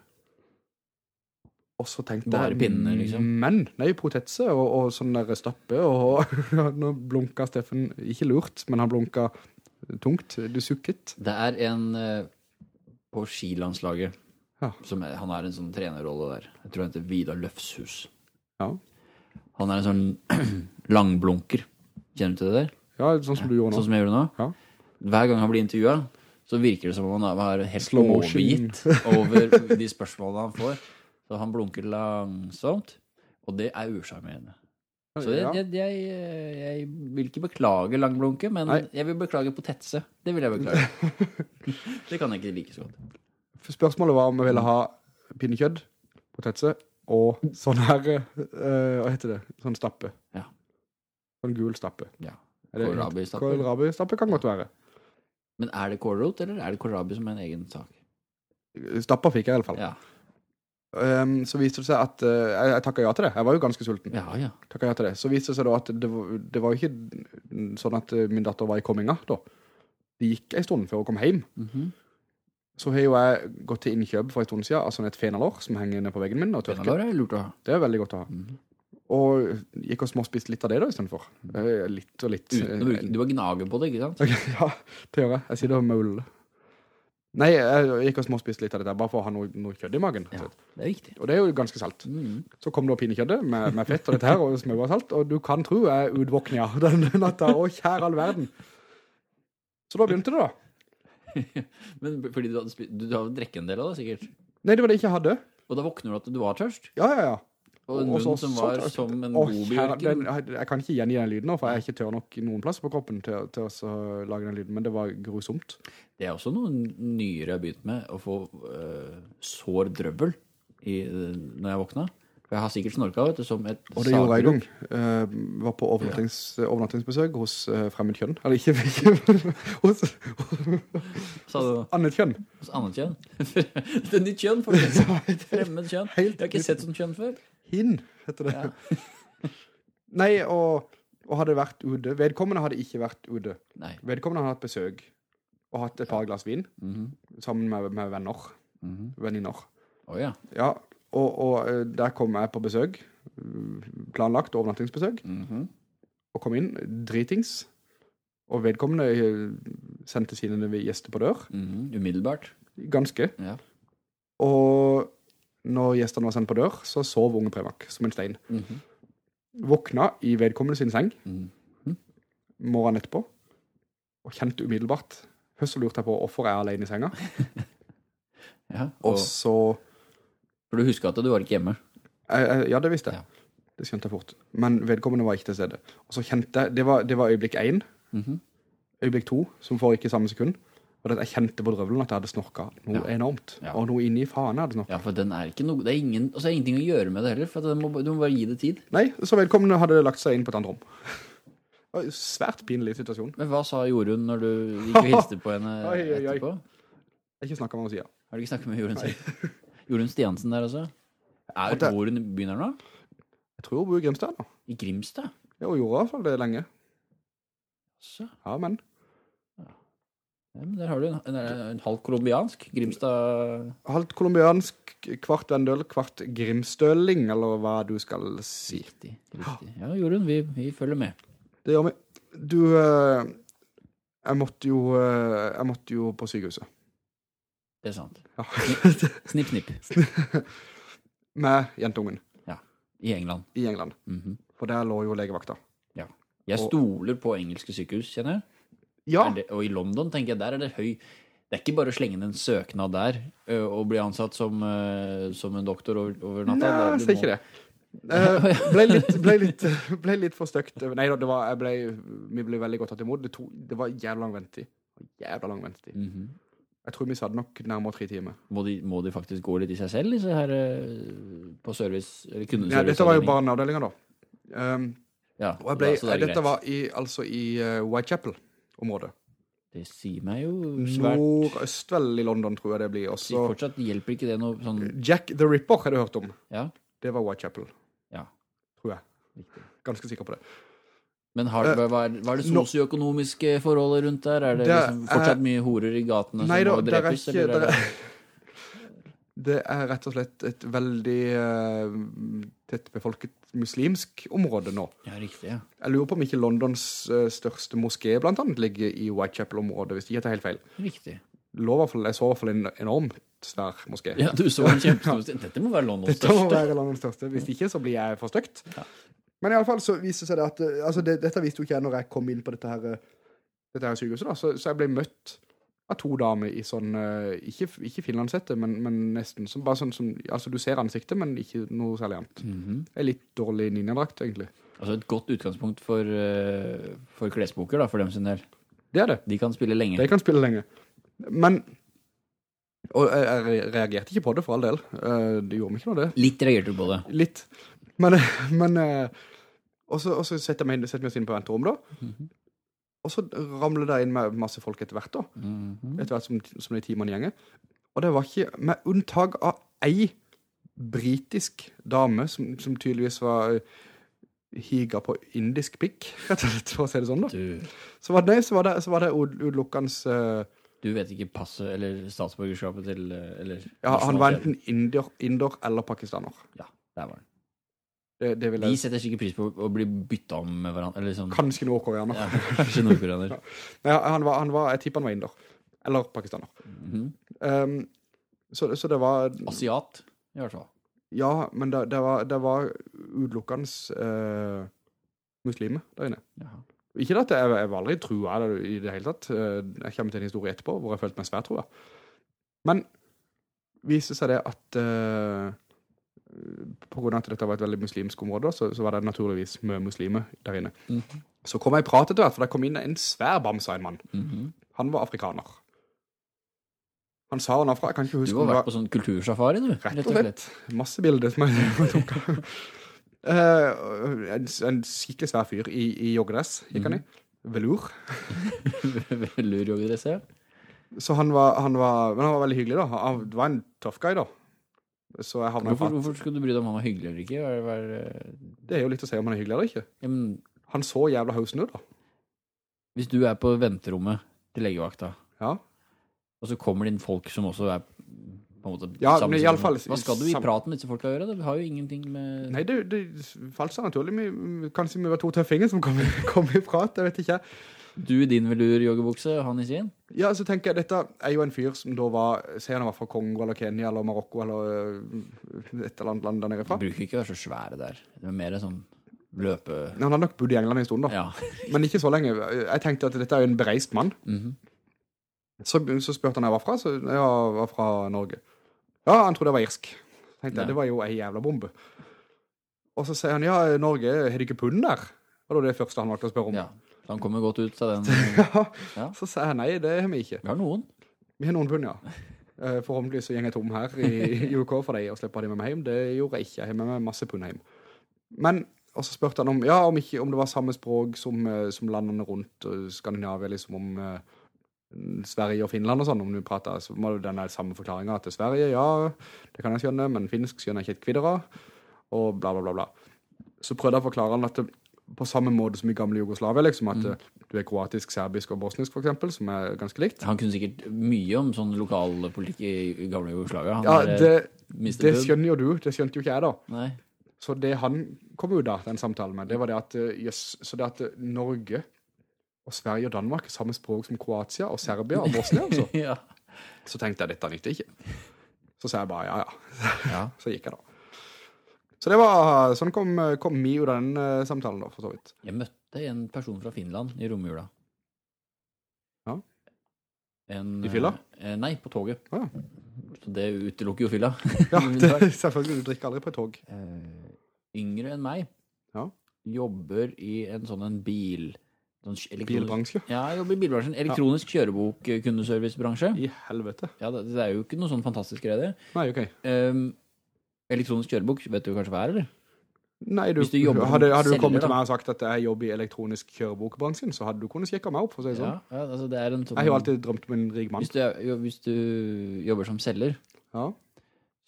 Og så tenkte Bare jeg pinnene, liksom? Men, nei, potetse og, og sånn der stappe, og nå blunka Steffen, ikke lurt, men han blunka tungt. Du sukket. Det er en eh, på skilandslaget Ja. som er, Han er en sånn trenerrolle der. Jeg tror han heter Vidar Løfshus. Ja. Han er en sånn langblunker. Kjenner du til det der? Ja, sånn som du gjorde nå. Sånn som jeg gjorde nå? Ja. Hver gang han blir intervjua, så virker det som om han er helt overgitt over de spørsmålene han får. Så han blunker langsomt, og det er usjarmerende. Så jeg, jeg, jeg, jeg vil ikke beklage langblunke, men Nei. jeg vil beklage potetse. Det vil jeg beklage. det kan jeg ikke like så godt. Spørsmålet var om jeg ville ha pinnekjødd, potetse og sånn her, eh, hva heter det, sånn stappe. Ja. Sånn gul stappe. Ja. Kålrabi-stappe. Kålrabi-stappe kan godt være. Men er det kålrot, eller er det kålrabi som er en egen sak? Stappa fikk jeg i alle fall. Ja. Um, så viste det seg at uh, jeg, jeg takka ja til det. Jeg var jo ganske sulten. Ja, ja. Takket ja til det. Så viste det seg da at det, var- det var jo ikke sånn at uh, min datter var i komminga da. Det gikk en stund før hun kom hjem. Mhm. Så har jo jeg gått til innkjøp for en stund siden, av sånn et fenalår som henger nede på veggen min og tørker. Fenalår er lurt å ha. Det er veldig godt å ha. Og gikk og småspiste litt av det da i stedet for. Eh, Litt og litt. Uten du var gnager på det, ikke sant? ja, det gjør jeg. Jeg sitter og mauler. Nei, jeg gikk og småspiste litt av det der, bare for å ha noe, noe kjødd i magen. Ja, det er viktig. Og det er jo ganske salt. Mm. Så kom det opp pinnekjøddet med, med fett og dette her, og smør og salt, og du kan tro jeg er utvåknet ja, den natta, å kjære all verden. Så da begynte det da. Men fordi du hadde, du, hadde drukket en del av det, sikkert. Nei, det var det jeg ikke hadde. Og da våkner du at du var tørst. Ja, ja, ja. Og en hund som var tørst. som en god bjørke jeg, jeg kan ikke gjengi den lyden nå, for jeg er ikke tør nok noen plass på kroppen til, til å lage den lyden, men det var grusomt. Det er også noe nyere jeg har begynt med, å få øh, sår drøbbel i, øh, når jeg våkna. For jeg har sikkert snorka, vet du, som et Og det gjorde jeg en gang. Uh, var på overnattings, overnattingsbesøk hos uh, fremmed kjønn. Eller ikke, ikke hos du annet kjønn. hos annet kjønn? det er nytt kjønn, faktisk. Fremmed kjønn. Jeg har ikke sett sånt kjønn før. Hin, heter det. Ja. Nei, og, og hadde vært ute. Vedkommende hadde ikke vært ute. Vedkommende hadde hatt besøk og hatt et par glass vin Mhm. sammen med, med venner, Mhm. venninner. Oh, ja. Ja, og, og eh, der kom jeg på besøk, mm, planlagt overnattingsbesøk, Mhm. og kom inn, dritings. Og vedkommende eh, sendte sine gjester på dør, Mhm. Umiddelbart. ganske. Ja. Og når gjestene var sendt på dør, så sov unge Premak som en stein. Mhm. Våkna i vedkommende sin seng, Mhm. morgenen etterpå, og kjente umiddelbart. Høst lurte jeg på hvorfor jeg er alene i senga, Ja. og Og, så for du husker at du var ikke hjemme. Eh, Ja, det visste jeg. Ja. Det skjønte jeg fort. Men vedkommende var ikke til stede. Og så kjente jeg, det var, det var øyeblikk 1, -hmm. øyeblikk 2, som foregikk i samme sekund. Og jeg kjente på drøvelen at jeg hadde snorka noe Ja. enormt. Ja. Og noe inni faen jeg hadde snorka. Ja, for den er ikke noe Det er, ingen, altså, er ingenting å gjøre med det heller, for det må, du må bare gi det tid. Nei, så vedkommende hadde lagt seg inn på et annet rom. Svært pinlig situasjon. Men hva sa Jorunn når du gikk og hilste på henne Oi, oi, oi. etterpå? Jeg har ikke snakket med henne siden. Har du ikke snakket med Jorunn siden? Jorunn Stiansen der altså? Er, det- bor hun her nå? Jeg tror hun bor i Grimstad nå. I Grimstad? Ja, hun gjorde i hvert fall det lenge. Så, Ja, men. Ja, men der har du en, en, en halv colombiansk Grimstad Halvt colombiansk, kvart vendøl, kvart grimstøling, eller hva du skal si. Riktig. riktig. Ja, Jorunn, vi, vi følger med. Det gjør vi. Du, eh, jeg måtte jo, eh, jeg måtte jo på sykehuset. Det er sant. Ja. Snipp, snipp. Med jentungen I England. i England. Mhm. For der lå jo legevakta. Jeg stoler på engelske sykehus, kjenner jeg. Ja, det, og i London, tenker jeg, der er det høy Det er ikke bare å slenge inn en søknad der og bli ansatt som, som en doktor over, over natta. nei, jeg ser må- ikke det. Eh, ble, litt, ble, litt, ble litt for støkt. Nei da, det var, jeg ble, vi ble veldig godt tatt imot. Det, to, det var jævla lang ventetid. Jævla lang ventetid. Mhm. Jeg tror vi satt nok nærmere tre timer. må, de, må de faktisk gå litt i seg selv, disse her på service eller kundeservice? Ja, dette var jo barneavdelinga, da. Um, Ja, og jeg ble, så det dette greit. var i, altså i uh, Whitechapel-området. Det sier meg jo svært Nordøst vel i London, tror jeg det blir. Også, Også Fortsatt hjelper ikke det noe sånn Jack the Ripper, har du hørt om? Ja. Det var Whitechapel. Ja. Tror jeg. Ganske sikker på det. Men har, det, hva, hva er, hva er det sosioøkonomiske forholdet rundt der? Er det, Det liksom fortsatt er- mye horer i gatene Nei som må det drepes? ikke eller er det det, er, rett og slett et veldig uh, tettbefolket muslimsk område nå. Ja, riktig. ja. Jeg lurer på om ikke Londons uh, største moské blant annet ligger i Whitechapel-området, hvis ikke jeg tar helt feil. Riktig. Lå jeg så i hvert fall en enormt svær moské. Ja, du så en kjempestor Dette må være Londons Dette må største. være Londons største. Hvis ikke, så blir jeg for støkt. Ja. Men i alle fall så viste det seg det at eh, altså det, Dette visste jo ikke jeg når jeg kom inn på dette her, dette her sykehuset. da, så, så jeg ble møtt av to damer i sånn eh, Ikke, ikke finlandshette, men, men nesten. Som bare sånn som Altså, du ser ansiktet, men ikke noe særlig annet. Det En litt dårlig ninjadrakt, egentlig. Altså et godt utgangspunkt for, eh, for klesboker, da, for dem sin del. Det er det. De kan spille lenge. De kan spille lenge. Men Og jeg, jeg reagerte ikke på det, for all del. Eh, det gjorde meg ikke noe, det. Litt reagerte du på det. Litt. Men, men eh, Og så setter vi oss inn på venterom, da. Mhm. Og så ramler det inn med masse folk etter hvert, da. Mhm. Etter hvert som, som de timene gjenger. Og det var ikke, med unntak av ei britisk dame, som, som tydeligvis var eh, higa på indisk pikk, rett og slett, for å si det sånn da. Så var det, så var det, så var det utelukkende eh, du vet ikke passet eller statsborgerskapet til eh, eller, Ja, han var enten inder, inder eller pakistaner. Ja, der var han. Det, det jeg... De setter sikkert pris på å bli byttet om med hverandre. Eller sånn. Kanskje nordkoreaner. Ja, kanskje nordkoreaner. ja. han var, han var, jeg tipper han var inder. Eller pakistaner. Mhm. Um, så, så det var Asiat, i hvert fall. Ja, men det, det var, det var utelukkende uh, muslimer der inne. Jaha. Ikke at jeg, jeg var aldri trua i det hele tatt. Eh, Jeg kommer til en historie etterpå hvor jeg følte meg svært trua. Men viser seg det at eh, på grunn av at dette var et veldig muslimsk område, så, så var det naturligvis mye muslimer der inne. Mhm. Så kom jeg i prat etter hvert, for det kom inn en svær bamse av en mann. Mhm. Han var afrikaner. Han sa han fra, jeg kan ikke Du har vært var... på sånn kultursafari, du. Rett og slett. Masse bilder som jeg tok. Eh, en, en skikkelig svær fyr i, i joggedress, gikk han i. Velur. Velur joggedress, ja. Så han var, han var, men han var veldig hyggelig da. Han var en tøff guy da. Så jeg havnet Hvorfor, hvorfor skulle du bry deg om han var hyggelig eller ikke? Var, var, Det er jo litt å si om han er hyggelig eller ikke. ja, men, Han så jævla hausen ut da. hvis du er på venterommet til legevakta, Ja. og så kommer det inn folk som også er måte Ja, sammen, men i alle fall- Hva skal du i praten med disse folka gjøre? Det har jo ingenting med Nei, det, det falt seg naturlig. Vi- Kanskje vi var to tøffinger som kom, kom i prat, jeg vet ikke. Du i din velur-joggebukse, han i sin? Ja, så tenker jeg, dette er jo en fyr som da var, sier han var fra Kongo eller Kenya eller Marokko eller øh, et eller annet land der nede fra. fra. bruker ikke å være så svære der. Det er mer sånn løpe... Han hadde nok bodd i England en stund da. Ja. Men ikke så lenge. Jeg tenkte at dette er jo en bereist mann. Mhm. Så, så spurte han jeg var fra, så jeg var fra Norge. Ja, han trodde jeg var irsk. Tenkte Nei. jeg, det var jo en jævla bombe. Og så sier han, ja, Norge, har du ikke pund der? Det var det første han valgte å spørre om. ja. Han kommer godt ut av den. Ja. Ja. Så sier jeg, nei, det har vi ikke. Vi har noen. Vi har noen pund, ja. Eh, Forhåpentlig så gjenger jeg tom her i, i UK for deg og slipper de med meg hjem. Det gjorde jeg ikke. Jeg har med meg masse pund hjem. Men, og så spørte han om, ja, om, ikke, om det var samme språk som, eh, som landene rundt eh, Skandinavia, liksom om Sverige og Finland og sånn, om du prater, så var det denne samme forklaringen at Sverige, ja, det kan jeg skjønne, men finsk skjønner jeg ikke et kvidder av, og bla, bla, bla, bla. Så prøvde jeg å forklare han at det, på samme måte som i gamle Jugoslavia, liksom, at mm. du er kroatisk, serbisk og bosnisk, for eksempel, som er ganske likt. Han kunne sikkert mye om sånn lokalpolitikk i i gamle Jugoslavia. Han Ja, er, det, det skjønner jo du, det skjønte jo ikke jeg da. Nei. Så det han kom ut av den samtalen med, det var det at, yes, så det at eh, Norge og Sverige og Danmark er samme språk som Kroatia og Serbia og Bosnia, altså. ja. Så tenkte jeg, dette nytter ikke. Så sa jeg bare, ja, ja. ja. Så gikk jeg da. Så det var, sånn kom, kom ut den eh, samtalen da, for så vidt. Jeg møtte en person fra Finland i romjula. Ja. En, I fylla? Eh, nei, på toget. Å, Så det utelukker jo fylla. Ja, det, selvfølgelig, du drikker aldri på et tog. Eh, yngre enn meg. Ja. Jobber i en sånn en bil... Sånn Bilbransje. Ja, jeg jobber i bilbransjen. Elektronisk kjørebok-kundeservicebransje. I helvete. Ja, det, det er jo ikke noe sånn fantastisk greie, det. Nei, ok. Ehm, elektronisk kjørebok, vet du kanskje hva er, eller? Nei, du, du hadde, hadde du kommet til meg og sagt at jeg jobber i elektronisk kjørebokbransjen, så hadde du kunnet sjekke meg opp, for å si det Ja, sånn. ja, altså det sånn... Jeg har jo alltid drømt om en rik mann. Hvis du, hvis du jobber som selger, Ja,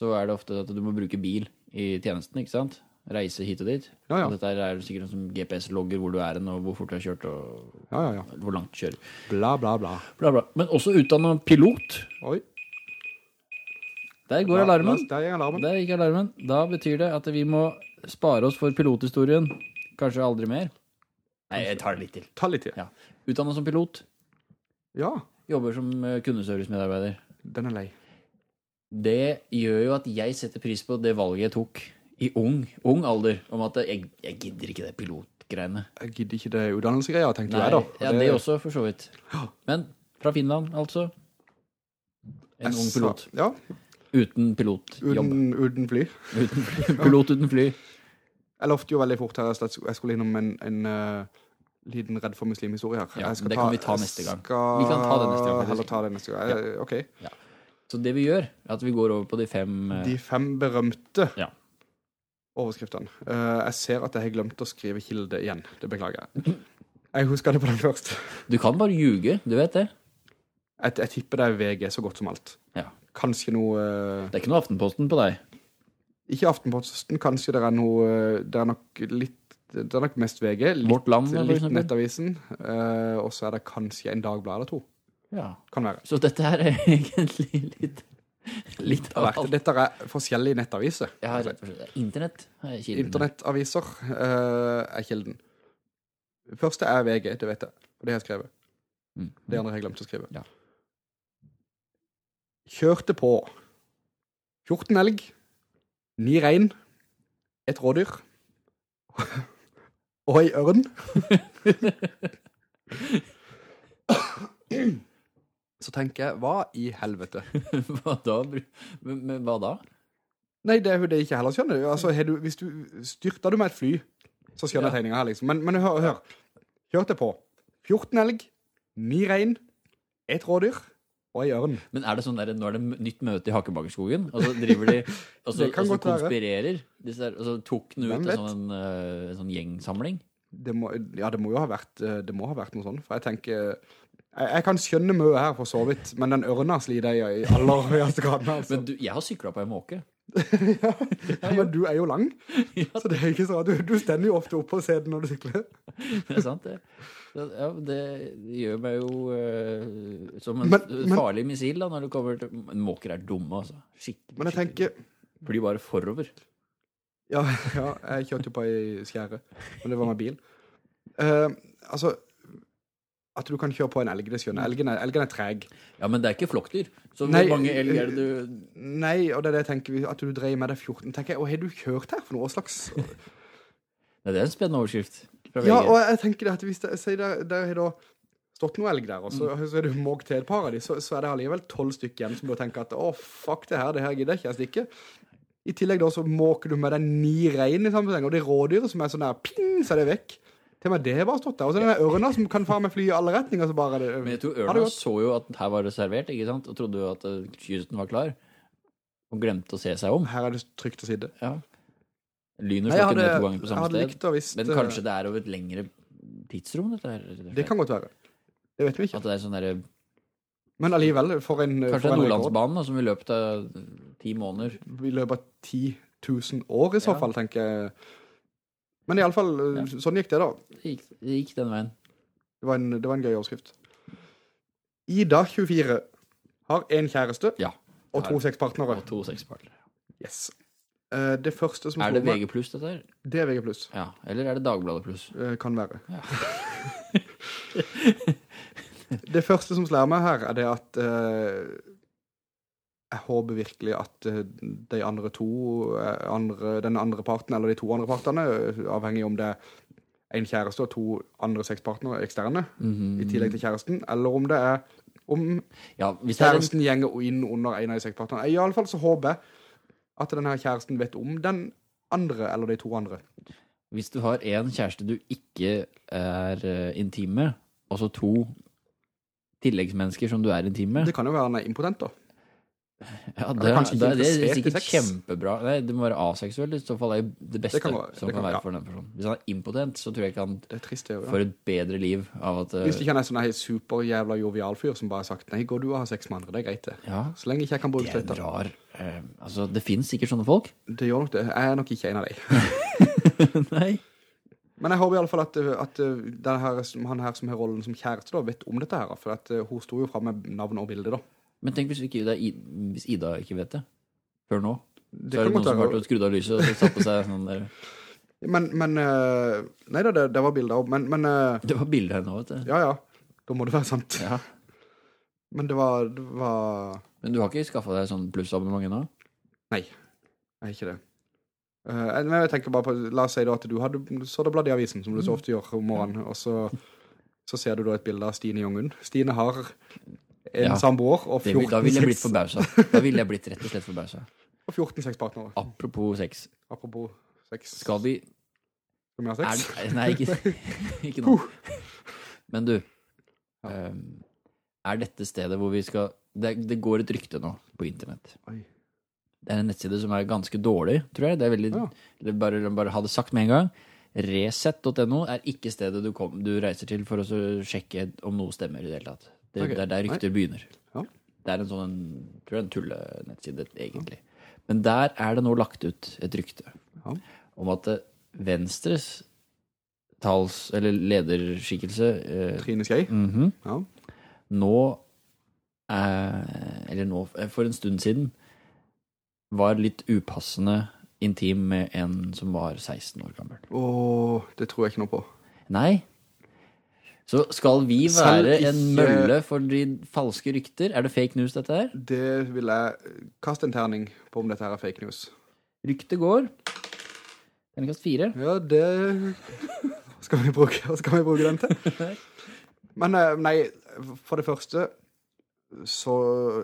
så er det ofte at du må bruke bil i tjenesten, ikke sant? Reise hit og dit. ja, ja. Og Dette er sikkert som GPS-logger hvor du er hen, og hvor fort du har kjørt, og ja, ja, ja. hvor langt du kjører. Bla, bla, bla. Bla, bla. Men også utdannet pilot. Oi. Der går alarmen. Der, gikk alarmen. Der gikk alarmen. Da betyr det at vi må spare oss for pilothistorien. Kanskje aldri mer. Nei, jeg tar det litt til. Ta litt til. Ja. Utdannet som pilot. Ja, Jobber som kundeservicemedarbeider. kundeservice-medarbeider. den er lei. Det gjør jo at jeg setter pris på det valget jeg tok i ung, ung alder, om at jeg, jeg gidder ikke det pilotgreiene. Jeg gidder ikke det utdannelsegreia, tenkte Nei, jeg da. ja, det også, for så vidt. Men fra Finland, altså. En ung pilot. Ja, Uten pilotjobb. uten, uten fly. Uten, pilot uten fly. Jeg lovte jo veldig fort her at jeg skulle innom en, en uh, liten redd for muslimhistorie her. Ja, det kan vi ta neste gang. Skal Vi kan ta det neste gang. Heller ta det neste gang. Ja. Ok. Så det vi gjør, er at vi går over på de fem uh... De fem berømte Ja. overskriftene. Uh, jeg ser at jeg har glemt å skrive kilde igjen. Det beklager jeg. Jeg husker det på den først. Du kan bare ljuge, du vet det. Jeg, jeg tipper det er VG så godt som alt. Ja. Kanskje noe eh, Det er ikke noe Aftenposten på deg. Ikke Aftenposten, kanskje det er noe eh, Det er nok litt Det er nok mest VG. Litt, Land, litt. Nettavisen. uh, og så er det kanskje en Dagblad eller to. Ja. Kan være. Så dette her er egentlig litt Litt av alt. Dette er forskjellige nettaviser. Ja. Internett er kilden. Internettaviser uh, er kilden. Første er VG, det vet jeg. Og det har jeg skrevet. Mm. Det andre har jeg glemt å skrive. Ja. Kjørte på 14 elg, 9 rein, et rådyr og ei ørn. Så tenker jeg, hva i helvete? Hva da? Men, men hva da? Nei, det er jo det jeg ikke heller skjønner. Altså, du, hvis du styrter du med et fly, så skjønner jeg Ja. tegninga her, liksom. Men, men hør, hør. Kjørte på 14 elg, 9 rein, et rådyr og ei ørn. Men er det sånn der, nå er det nytt møte i Hakkebakkerskogen, og så driver de og så, og så konspirerer? Der, og så tok den ut en sånn, uh, sånn gjengsamling? Det må, ja, det må jo ha vært, eh, det må ha vært noe sånt. For jeg tenker Jeg, jeg kan skjønne mye her, for så vidt, men den ørna sliter jeg i aller høyeste grad med. Altså. Men du, jeg har sykla på en måke. ja, men du er jo lang, så det er ikke så rart du, du stender jo ofte oppå seden når du sykler. det er sant, det. Ja, det gjør meg jo uh, som en Men- men- farlig missil da, når det kommer til Måker er dumme, altså. Skikkelig. Men jeg tenker Blir bare forover. Ja, ja jeg kjørte jo på ei skjære, men det var med bil. Uh, altså, at du kan kjøre på en elg, det skjønner. Elgen er, elgen er treg. Ja, men det er ikke flokkdyr. Så hvor mange elg er det du Nei, og det er det jeg tenker, at du dreier med deg 14. tenker jeg, og har du kjørt her for noe slags... Nei, Det er en spennende overskrift fra VG. Ja, og jeg tenker det at hvis det, sier der, der har da stått noe elg der, og så, så er det måg til et par av dem, så, så er det alligevel 12 stykker igjen som du tenker at, å, fuck det her, det her gidder jeg ikke, jeg stikker. I tillegg da så måker du med deg ni rein i sammenheng, og det rådyret som er sånn der, ping, så er det vekk. Til og med det har bare stått der. Og så den der ørna som kan fare med fly i alle retninger, så bare er det... Men jeg tror ørna så jo at her var det servert, ikke sant? Og trodde jo at eh, kysten var klar. Og glemte å se seg om. Her er det trygt å sitte. Ja. Jeg slår ikke ned to ganger på samme sted. visst... Men eh, kanskje det er over et lengre tidsrom, dette her? Det kan godt være. Det vet vi ikke. At det er sånn derre Men alligevel, for en... Kanskje det er. Nordlandsbanen som i løpet av ti måneder i løpet av 10 000 år i så Ja. fall, tenker jeg. Men i alle fall, Ja. sånn gikk det da. Det gikk, det gikk den veien. Det var en, det var en gøy overskrift. Ida, 24, har en kjæreste Ja. og to sexpartnere. Og to sexpartnere. Yes. Eh, det første som Er det VG dette her? Det er VG+. Ja. Eller er det Dagbladet? Eh, kan være. Ja. det første som slår meg her, er det at eh, jeg håper virkelig at de andre to, andre, den andre parten, eller de to andre partene, avhengig om det er en kjæreste og to andre sexpartnere eksterne, Mhm. i tillegg til kjæresten, eller om det er om Ja, kjæresten en, gjenger inn under en av de sexpartnerne. I alle fall så håper jeg at denne kjæresten vet om den andre, eller de to andre. hvis du har en kjæreste du ikke er eh, intim med, og så to tilleggsmennesker som du er intim med Det kan jo være han er impotent da. Ja, det, er kanskje ikke da er det er sikkert kjempebra. Nei, det må være aseksuell. I så fall er det beste Det kan være- som det kan, kan- være for den personen. Hvis han er impotent, så tror jeg ikke han Det trist det jo. får et bedre liv av at eh, Hvis ikke han er sånn en superjævla jovial fyr som bare har sagt, nei, går du og har sex med andre, det er greit det. Ja, Så lenge ikke jeg kan bruke det er rar eh, Altså, det finnes sikkert sånne folk. Det gjør nok det. Jeg er nok ikke en av deg. Nei. Men jeg håper i alle fall at, at den her, han her som har rollen som kjæreste da, vet om dette her. For at eh, hun sto jo frem med navn og bilde da. Men tenk hvis, er, hvis Ida ikke vet det. Før nå. Det Så er det noen som har vært skrudd av lyset og satt på seg sånn der Men, men eh, nei da, det, det var bilder òg, Men, men eh, Det var bilder her nå, vet du. ja, ja. Da må det være sant. Ja. Men det var, det var Men du har ikke skaffa deg sånn plussabonnement ennå? Jeg har ikke det. Eh, men jeg tenker bare på, la oss si da at du hadde, så det bladet i avisen, som du så ofte gjør om morgenen, og så, så ser du da et bilde av Stine Jongen. Stine har en Ja. samboer og Det vil- 14, Da ville jeg blitt sex- forbausa. Da ville jeg blitt rett og slett forbausa. og 14 sexpartnere. Apropos sex. Apropos sex. Skal vi Skal vi ha er. Nei, ikke, ikke nå. Men du. ehm, er dette stedet hvor vi skal det, det går et rykte nå på internett. Oi. Det er en nettside som er ganske dårlig, tror jeg. Det er veldig, Ja. bare, bare ha det sagt med en gang. Resett.no er ikke stedet du, kom, du reiser til for å sjekke om noe stemmer i det hele tatt. Det, Ok. det er der rykter begynner. Ja. Det er en sånn, jeg tror er en tullenettside, egentlig. Men der er det nå lagt ut et rykte Ja. om at eh, Venstres tals- eller lederskikkelse eh, Trine Skei. mhm, Ja. nå eh, Eller nå, eh, for en stund siden var litt upassende intim med en som var 16 år gammel. Åh, det tror jeg ikke noe på. Nei. Så skal vi være være en mølle for de falske rykter? Er det fake news, dette her? Det vil jeg kaste en terning på om dette her er fake news. Ryktet går. Terningkast fire. Ja, det skal vi bruke, hva skal vi bruke den til? Men eh, nei, for det første så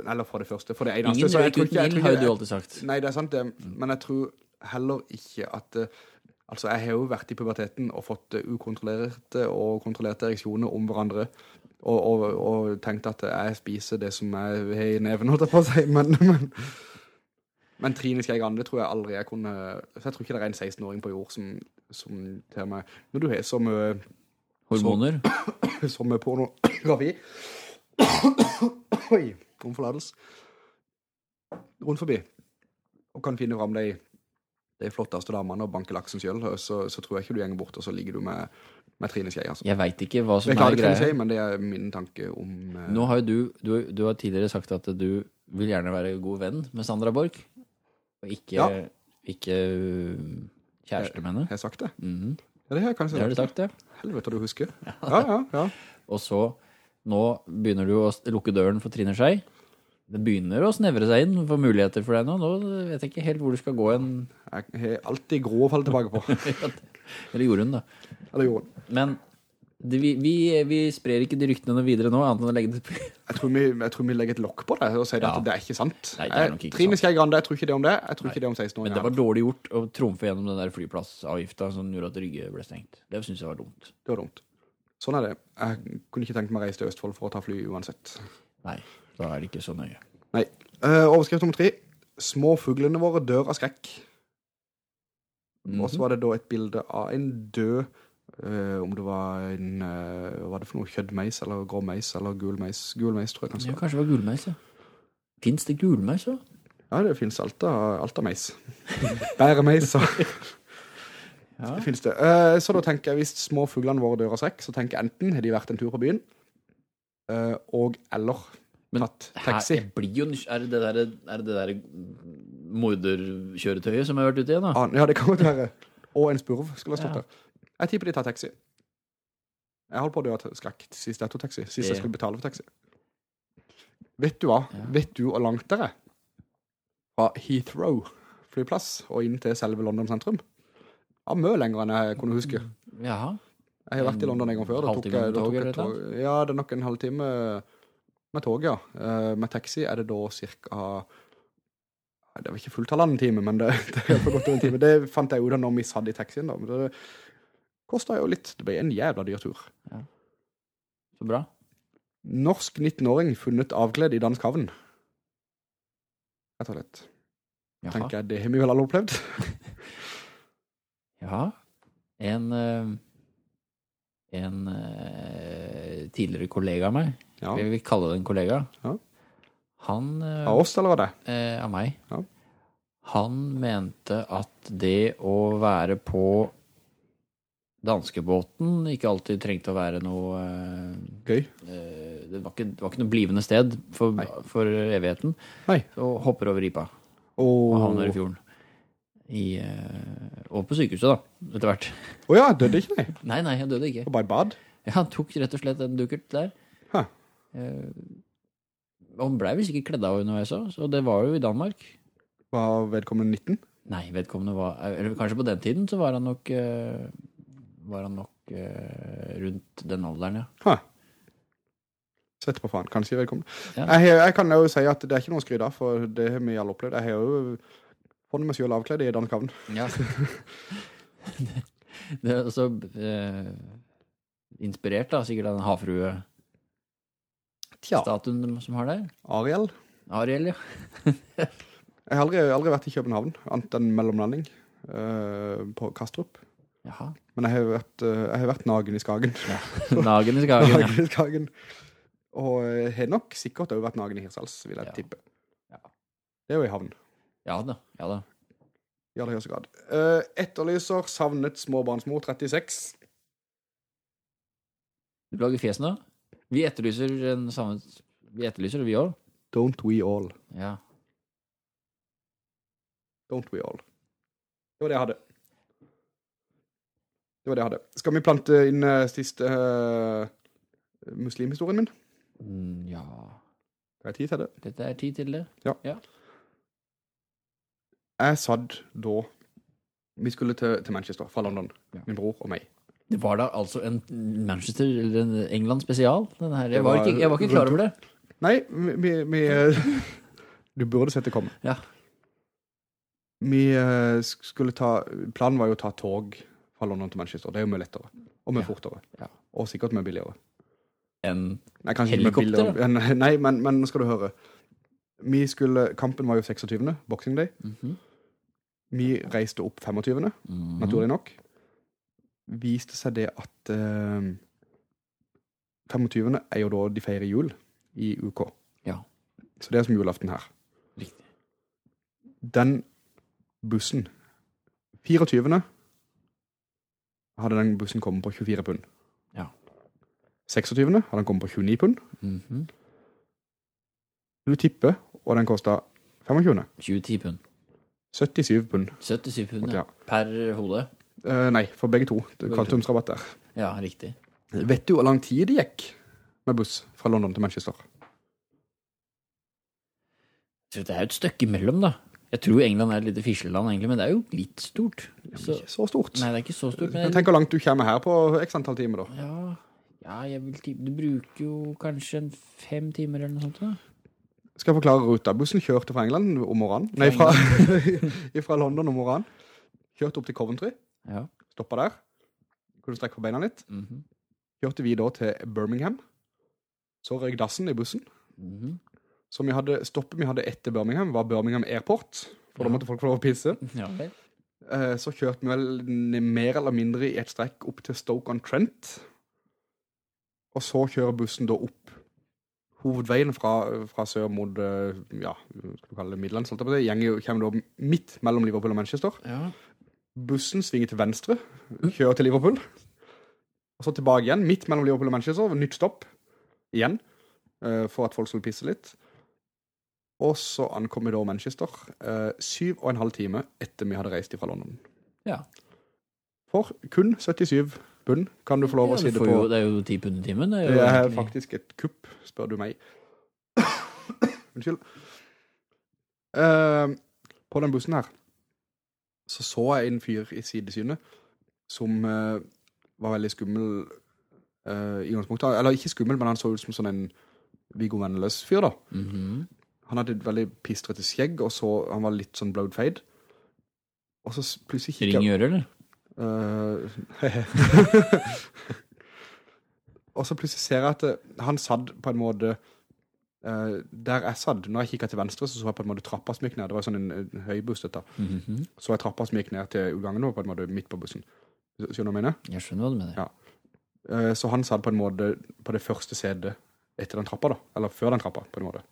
Eller for det første, for det eneste Ingen røyk uten ild, har du alltid sagt. Nei, det er sant det, men jeg tror heller ikke at eh, Altså, jeg har jo vært i puberteten og fått eh, ukontrollerte og kontrollerte ereksjoner om hverandre, og, og, og tenkt at jeg spiser det som jeg har i neven, holdt jeg på å si, men, men, men Trine Skei Grande tror jeg aldri jeg kunne Så jeg tror ikke det er en 16-åring på jord som, som til meg Når du har så mye Hormoner. så mye pornografi Oi, om forlatelse. Rundt forbi. Og kan finne fram de, de flotteste damene og banke laksen sjøl, så, så tror jeg ikke du gjenger bort, og så ligger du med, med Trine Skei. Altså. Jeg veit ikke hva som er greia. greia. men det er min tanke om eh, Nå har jo du, du, du har tidligere sagt at du vil gjerne være god venn med Sandra Borch, og ikke, Ja. ikke uh, kjæreste med henne. Har jeg sagt det? Mhm. Ja, det har jeg kanskje Det har du sagt, det. Helvete, du husker. Ja, ja, ja. Og så, nå begynner du å lukke døren for Trine Skei. Det begynner å snevre seg inn for muligheter for deg nå. Nå vet jeg ikke helt hvor du skal gå en Jeg har alltid grå å falle tilbake på. Eller gjorde hun, da. Eller gjorde hun. Men det, vi, vi, vi sprer ikke de ryktene noe videre nå, annet enn å legge det på Jeg tror, vi, jeg tror vi legger et lokk på det og sier Ja. at det er ikke sant. Nei, det er nok ikke Trine sant. Skei Grande, jeg tror ikke det om det. Jeg tror ikke det om 16 Men det var dårlig gjort å trumfe gjennom den der flyplassavgifta som gjorde at Rygge ble stengt. Det syns jeg var dumt. Det var dumt. Sånn er det. Jeg kunne ikke tenkt meg å reise til Østfold for å ta fly uansett. Nei, da er det ikke så nøye. Nei. Eh, overskrift nummer tre. Små fuglene våre dør av skrekk. Mhm. Og så var det da et bilde av en død eh, Om det var en eh, Hva var det for noe? Kjøttmeis eller grå meis eller gul meis? Gul meis, tror jeg kanskje. Ja, kanskje det var gulmeis, ja. Fins det gul meis òg? Ja, det fins alt alt av meis. Bæremeis og Ja. Det finnes det. Eh, så da tenker jeg, hvis små fuglene våre dør av skrekk, så tenker jeg enten har de vært en tur på byen, eh, og eller Men tatt taxi. Her, blir jo Er det det der, er det det der morderkjøretøyet som har vært ute igjen, da? Ja, det kan godt være. Og en spurv skulle ha stått Ja. der. Jeg tipper de tar taxi. Jeg holdt på å dø av skrekk sist jeg tok taxi. Sist jeg skulle betale for taxi. Vet du hva? Ja. Vet du hvor langt det er? Fra Heathrow flyplass og inn til selve London sentrum? Ja, mye lenger enn jeg kunne huske. Jaha. Jeg har vært i London en gang før. Da tok tog tok. Ja, det er nok en halvtime med tog, ja. Eh, Med taxi er det da cirka Det var ikke fullt halvannen time, men det, det er for godt over en time. Det fant jeg ut av når vi satt i taxien, da. Men det kosta jo litt. Det ble en jævla dyr tur. Så bra. Norsk 19-åring funnet avkledd i dansk havn. Rett og slett. Jaha. Tenker jeg, det har vi vel alle opplevd. Ja. En eh, En eh, tidligere kollega av meg, Ja. jeg vil kalle det en kollega, Ja. han eh, Av oss, eller av det? eh, Av meg. Ja. Han mente at det å være på danskebåten ikke alltid trengte å være noe eh, Gøy. eh, det, var ikke, det var ikke noe blivende sted for, for evigheten. Nei. Så hopper over ripa og Og havner i fjorden. I, eh, og på sykehuset, da, etter hvert. Å ja, døde ikke, nei. Nei, nei, han døde ikke. Og bare bad. Ja, han tok rett og slett en dukkert der. Hæ. Eh, han blei visst ikke kledd av underveis òg, så det var jo i Danmark. Var vedkommende 19? Nei, vedkommende var Eller kanskje på den tiden så var han nok eh, Var han nok eh, rundt den alderen, ja. Ha. Sett på faen, kanskje vedkommende. Ja. Jeg, jeg kan jo si at det er ikke noe å skryte av, for det har vi alle opplevd. Jeg har jo funnet meg sjøl avkledd i dansk havn. ja. det er også eh, inspirert, da, sikkert av den havfruestatuen Tja, som har der. Ariel. Ariel, ja. Jeg har aldri, aldri vært i København, annet enn mellomlanding uh, på Kastrup. Jaha. Men jeg har vært, eh, jeg har vært nagen i Skagen. Nagen i skagen, ja. Nagen i Skagen. Og eh, har nok sikkert også vært nagen i Hirsals, vil jeg Ja. tippe. Ja. Det er jo i havn, Ja da. Ja da. i aller høyeste grad. Uh, etterlyser savnet småbarnsmor 36. Du lager fjes nå? Vi etterlyser en samme Vi etterlyser det, vi òg. Don't we all. Ja. Don't we all. Det var det jeg hadde. Det var det jeg hadde. Skal vi plante inn uh, siste uh, muslimhistorien min? Mm, ja Det er tid til det? Dette er tid til det. Jeg satt da Vi skulle til, til Manchester fra London, Ja. min bror og meg. Det var da altså en Manchester eller en England spesial. Jeg, var ikke, jeg var ikke klar over det. Nei, vi, vi, Du burde sett det komme. Ja. Vi eh, skulle ta Planen var jo å ta tog fra London til Manchester. Det er jo mye lettere. Og mye Ja. fortere. Ja. Og sikkert mye billigere. En Nei, kanskje ikke mye Helikopter, billigere. Nei, men, men nå skal du høre. Vi skulle, kampen var jo 26. Boxing Day. -hmm. Vi reiste opp 25. Mhm. naturlig nok. Viste seg det at eh, 25. er jo da de feirer jul i UK. Ja. Så det er som julaften her. Riktig. Den bussen 24. hadde den bussen kommet på 24 pund. Ja. 26. hadde den kommet på 29 pund. Mhm. Du tipper, og den kosta 25. 20 pund. 77 pund. 77 pund, Ja. ja. Per hode. Eh, nei, for begge to. Kvantumsrabatt der. Ja, riktig. Vet du hvor lang tid det gikk med buss fra London til Manchester? Så det er jo et stykke imellom, da. Jeg tror England er et lite fisleland, egentlig, men det er jo litt stort. Så, Ikke så stort. nei, det er ikke så stort. Men Tenk hvor langt du kommer her på x antall timer, da. ja, ja, jeg vil tippe Du bruker jo kanskje en fem timer eller noe sånt. da. Skal jeg forklare ruta? Bussen kjørte fra England om morgenen. Nei, fra, fra London om morgenen. Kjørte opp til Coventry. Ja. Stoppa der. Kunne strekke på beina litt. Mhm. Kjørte vi da til Birmingham. Så røyk dassen i bussen. Mhm. Så vi hadde, stoppet vi hadde etter Birmingham, var Birmingham Airport. For da måtte folk få lov å pisse. Ja vel. Eh, Så kjørte vi vel mer eller mindre i et strekk opp til Stoke-on-Trent. Og så kjører bussen da opp hovedveien fra, fra sør mot eh, ja, skal du kalle det Midlands, holdt jeg på å si. Gjenger- kommer da midt mellom Liverpool og Manchester. Ja. Bussen svinger til venstre, kjører til Liverpool. Og så tilbake igjen, midt mellom Liverpool og Manchester. Nytt stopp igjen, eh, for at folk skulle pisse litt. Og så ankom vi da Manchester eh, syv og en halv time etter vi hadde reist fra London. Ja. For kun 77 pund kan du få lov å ja, sitte på. jo, det er jo ti pund i timen. Det er Det er faktisk et kupp, spør du meg. Unnskyld. Uh, på den bussen her så så jeg en fyr i sidesynet som uh, var veldig skummel uh, i utgangspunktet. Eller ikke skummel, men han så ut som sånn en Viggo Venneløs fyr, da. Mhm. Han hadde et veldig pistrete skjegg, og så han var litt sånn blowed fade. Og så plutselig kikket Ring i øret, eller? Uh, og så plutselig ser jeg at han satt på en måte eh, der jeg satt. Når jeg kikket til venstre, så så jeg på en måte trappa som gikk ned. Det var sånn en, en høybuss, dette. -hmm. Så jeg trappa som gikk ned til utgangen, og på en måte midt på bussen. Skjønner du hva jeg mener? Jeg skjønner hva du mener. Ja. Uh, så han satt på en måte på det første setet etter den trappa, da. Eller før den trappa, på en måte.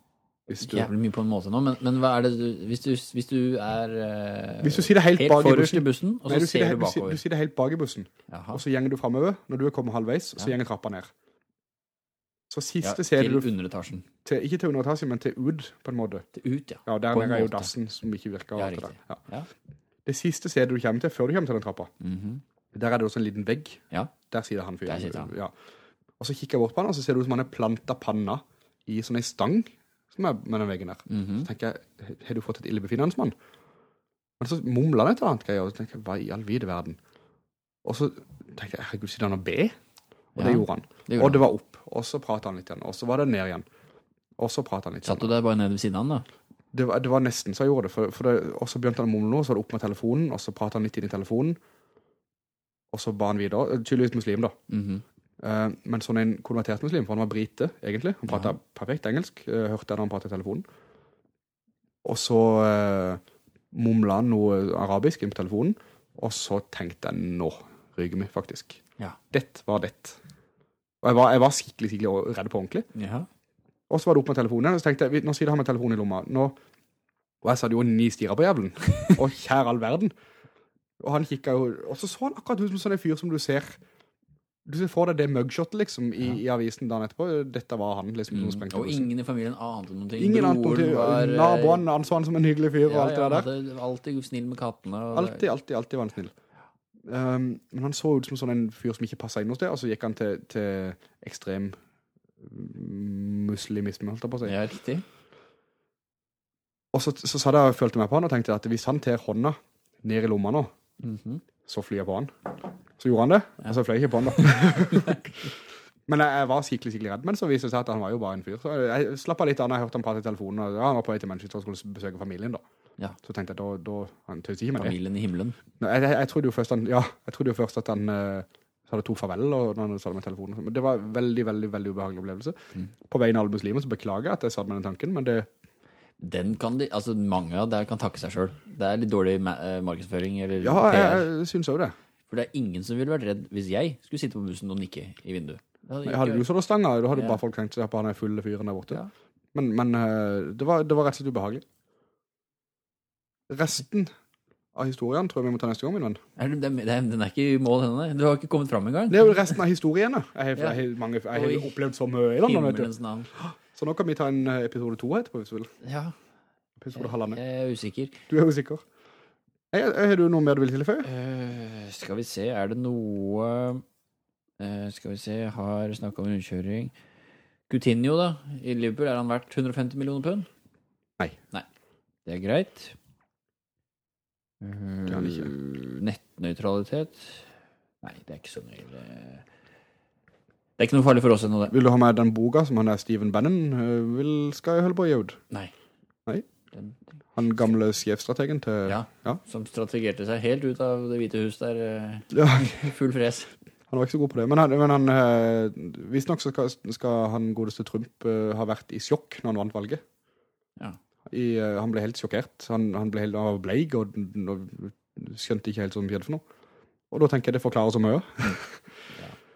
Hvis du, Jævlig mye på en måte nå, men, men hva er det du Hvis du, hvis du er uh, hvis du sitter helt, helt bak i bussen, bussen, og så Nei, du ser du bakover du sitter helt bak i bussen, Jaha. og så gjenger du framover. Når du er kommet halvveis, så Ja. gjenger trappa ned. Så ja, setet du til underetasjen. Til, Ikke til undertasje, men til ut, på en måte. Til ut, ja. Ja, der er jo dassen som ikke virker. Ja, riktig. Ja. Ja. det siste stedet du kommer til, før du kommer til den trappa, Mhm. der er det også en liten vegg. Ja. Der sitter han fyren. Der sitter han. Ja. Og så kikker jeg bort på han, og så ser det ut som han har planta panna i sånn en stang som er med den veggen der. Mhm. Så tenker jeg, har du fått et illebefinnende mann? Men så mumler han et eller annet greier, og så tenker jeg, hva i all vide verden? Og så tenker jeg, herregud, sitter han og be? Og det gjorde han. det gjorde og det var opp, og så pratet han litt igjen, og så var det ned igjen. Og så pratet han litt Satt du der bare nede ved siden av han, da? Det var, det var nesten så jeg gjorde det, for, for det, og så begynte han å mumle noe, så var det opp med telefonen, og så pratet han litt inn i telefonen, og så ba han videre, tydeligvis muslim da. Mm -hmm. uh, men sånn en konvertert muslim, for han var brite, egentlig. Han pratet perfekt engelsk, uh, hørte jeg da han pratet i telefonen. Og så uh, mumlet han noe arabisk inn på telefonen, og så tenkte jeg, nå ryger vi faktisk. Ja. Det var det. Og jeg var, jeg var skikkelig, skikkelig redd på ordentlig. Ja. Og så var det opp med telefonen, og så tenkte jeg, nå sitter han med telefonen i lomma. Nå, og jeg satt jo ni stirer på jævlen. og kjære all verden. Og han kikket jo, og så så han akkurat ut som sånn en fyr som du ser, du ser for deg det mugshotet liksom i, i avisen dagen etterpå. Dette var han liksom. Mm. Og ingen i familien ante noen ting. Ingen ante noen ting. var, eh, naboen anså han som en hyggelig fyr og ja, alt ja, det der. Ja, alltid snill med kattene. Og Alltid, alltid, alltid var han snill. Um, men han så ut som sånn en fyr som ikke passet inn hos det, og så gikk han til, til ekstrem muslimisme, holdt jeg på å si. Ja, riktig. Og så, så satt jeg og følte meg på han og tenkte at hvis han tar hånda ned i lomma nå, Mhm. så flyr jeg på han. Så gjorde han det, og så fløy jeg ikke på han da. men jeg, jeg var skikkelig, skikkelig redd, men så viste det seg at han var jo bare en fyr. Så jeg slappet litt an, jeg hørte han prate i telefonen, og ja, han var på vei til Manchester og skulle besøke familien da. Ja. Så tenkte jeg, da, da han tøyste ikke med det. Familien i himmelen. Nei, Jeg, jeg, jeg trodde jo først han, ja, jeg trodde jo først at han eh, hadde jeg to farvel og når sa det med telefonen. Men det var en veldig, veldig, veldig ubehagelig opplevelse. Mm. På vegne av alle muslimer så beklager jeg at jeg satt med den tanken, men det, Den kan de, altså mange av der kan takke seg selv. Det er litt dårlig eh, markedsføring eller ja, jeg, jeg synes også det. For det er ingen som ville vært redd hvis jeg skulle sitte på bussen og nikke i vinduet. Hadde hadde du så da da hadde Ja. bare folk tenkt seg på han er fulle fyren der borte. Ja. Men, men eh, det, var, det var rett og slett ubehagelig. Resten av historien tror jeg vi må ta neste gang, min venn. Er- den er ikke i mål henne. Du har ikke kommet fram engang. Det er jo resten av historiene. Jeg har, Ja. mange, jeg har opplevd så mye i London. Så nå kan vi ta en eh, episode 2 etterpå, hvis du vil. Ja, Episode halvandet. jeg er usikker. Du er usikker. sikker. Har du noe mer du vil tilføye? Uh, skal vi se, er det noe uh, Skal vi se, jeg har snakket om rundkjøring. Coutinho, da. I Liverpool er han verdt 150 millioner pund? Nei. Nei. Det er greit. er han ikke. Eh, Nettnøytralitet? Nei, det er ikke så nøye. Det er ikke noe farlig for oss ennå, det. Vil du ha med den boka som han der Stephen Bannon eh, vil, skal holde på å ut? Nei. Nei. Den, Han gamle sjefstrategen til... ja, Ja. som strategerte seg helt ut av Det hvite hus der. eh, Ja, Full fres. han var ikke så god på det. Men han, men han eh, visstnok skal, skal han godeste Trump ha vært i sjokk når han vant valget. Ja. I, uh, han ble helt sjokkert. Han, han ble helt av bleik og, og skjønte ikke helt hva som skjedde for noe. Og da tenker jeg det forklarer så mye.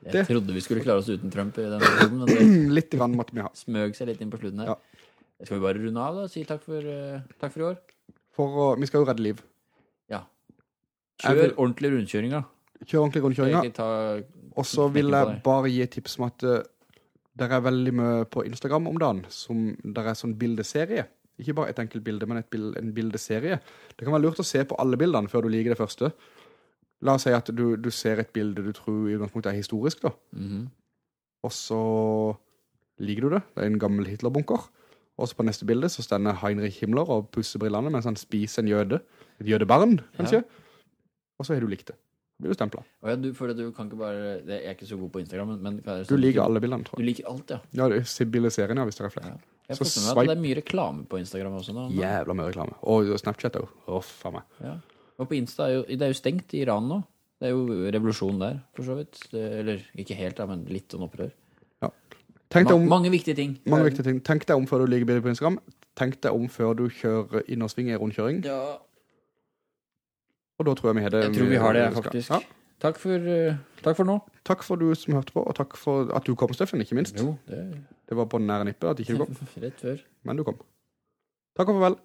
Jeg Det- trodde vi skulle klare oss uten Trump i denne perioden, men det Litt grann måtte vi ha. smøg seg litt inn på slutten her. Ja. Skal vi bare runde av, da? Si takk for, uh, takk for i år. For uh, vi skal jo redde liv. Ja. Kjør vil- ordentlig rundkjøring, da. Kjør ordentlig rundkjøringer. Og så vil jeg bare gi et tips om at uh, det er veldig mye på Instagram om dagen som der er sånn bildeserie. Ikke bare et enkelt bilde, men et bil, en bildeserie. Det kan være lurt å se på alle bildene før du liker det første. La oss si at du, du ser et bilde du tror i utgangspunktet er historisk, da. Mhm. Og så liker du det. Det er en gammel Hitler-bunker. Og så på neste bilde så stender Heinrich Himmler og pusser brillene mens han spiser en jøde. Et jødebarn, kanskje. Og så har du likt det. Blir du stempla. Å ja, du, for du kan ikke bare det- Jeg er ikke så god på Instagram, men- men Du liker alle bildene, tror jeg. Du liker alt, ja. Ja, det er bildeserien, ja, hvis det er flere. Ja. Jeg swipe- at det er mye reklame på Instagram også nå. Jævla mye reklame. Og Snapchat òg. Å, faen meg. Ja. Og på Insta er jo, det er jo stengt i Iran nå. Det er jo revolusjon der, for så vidt. Det, eller ikke helt, da, men litt sånn opprør. Tenk deg Ma mange viktige ting. mange viktige ting. Tenk deg om før du liker bilder på Instagram. Tenk deg om før du kjører innersving i rundkjøring. Ja, Og da tror jeg vi har det. jeg tror vi har det, faktisk. Ja. Takk, for, uh, takk for nå. Takk for du som hørte på, og takk for at du kom, Steffen, ikke minst. Jo, det Det var på nære nippet at ikke du kom, rett før. men du kom. Takk og farvel.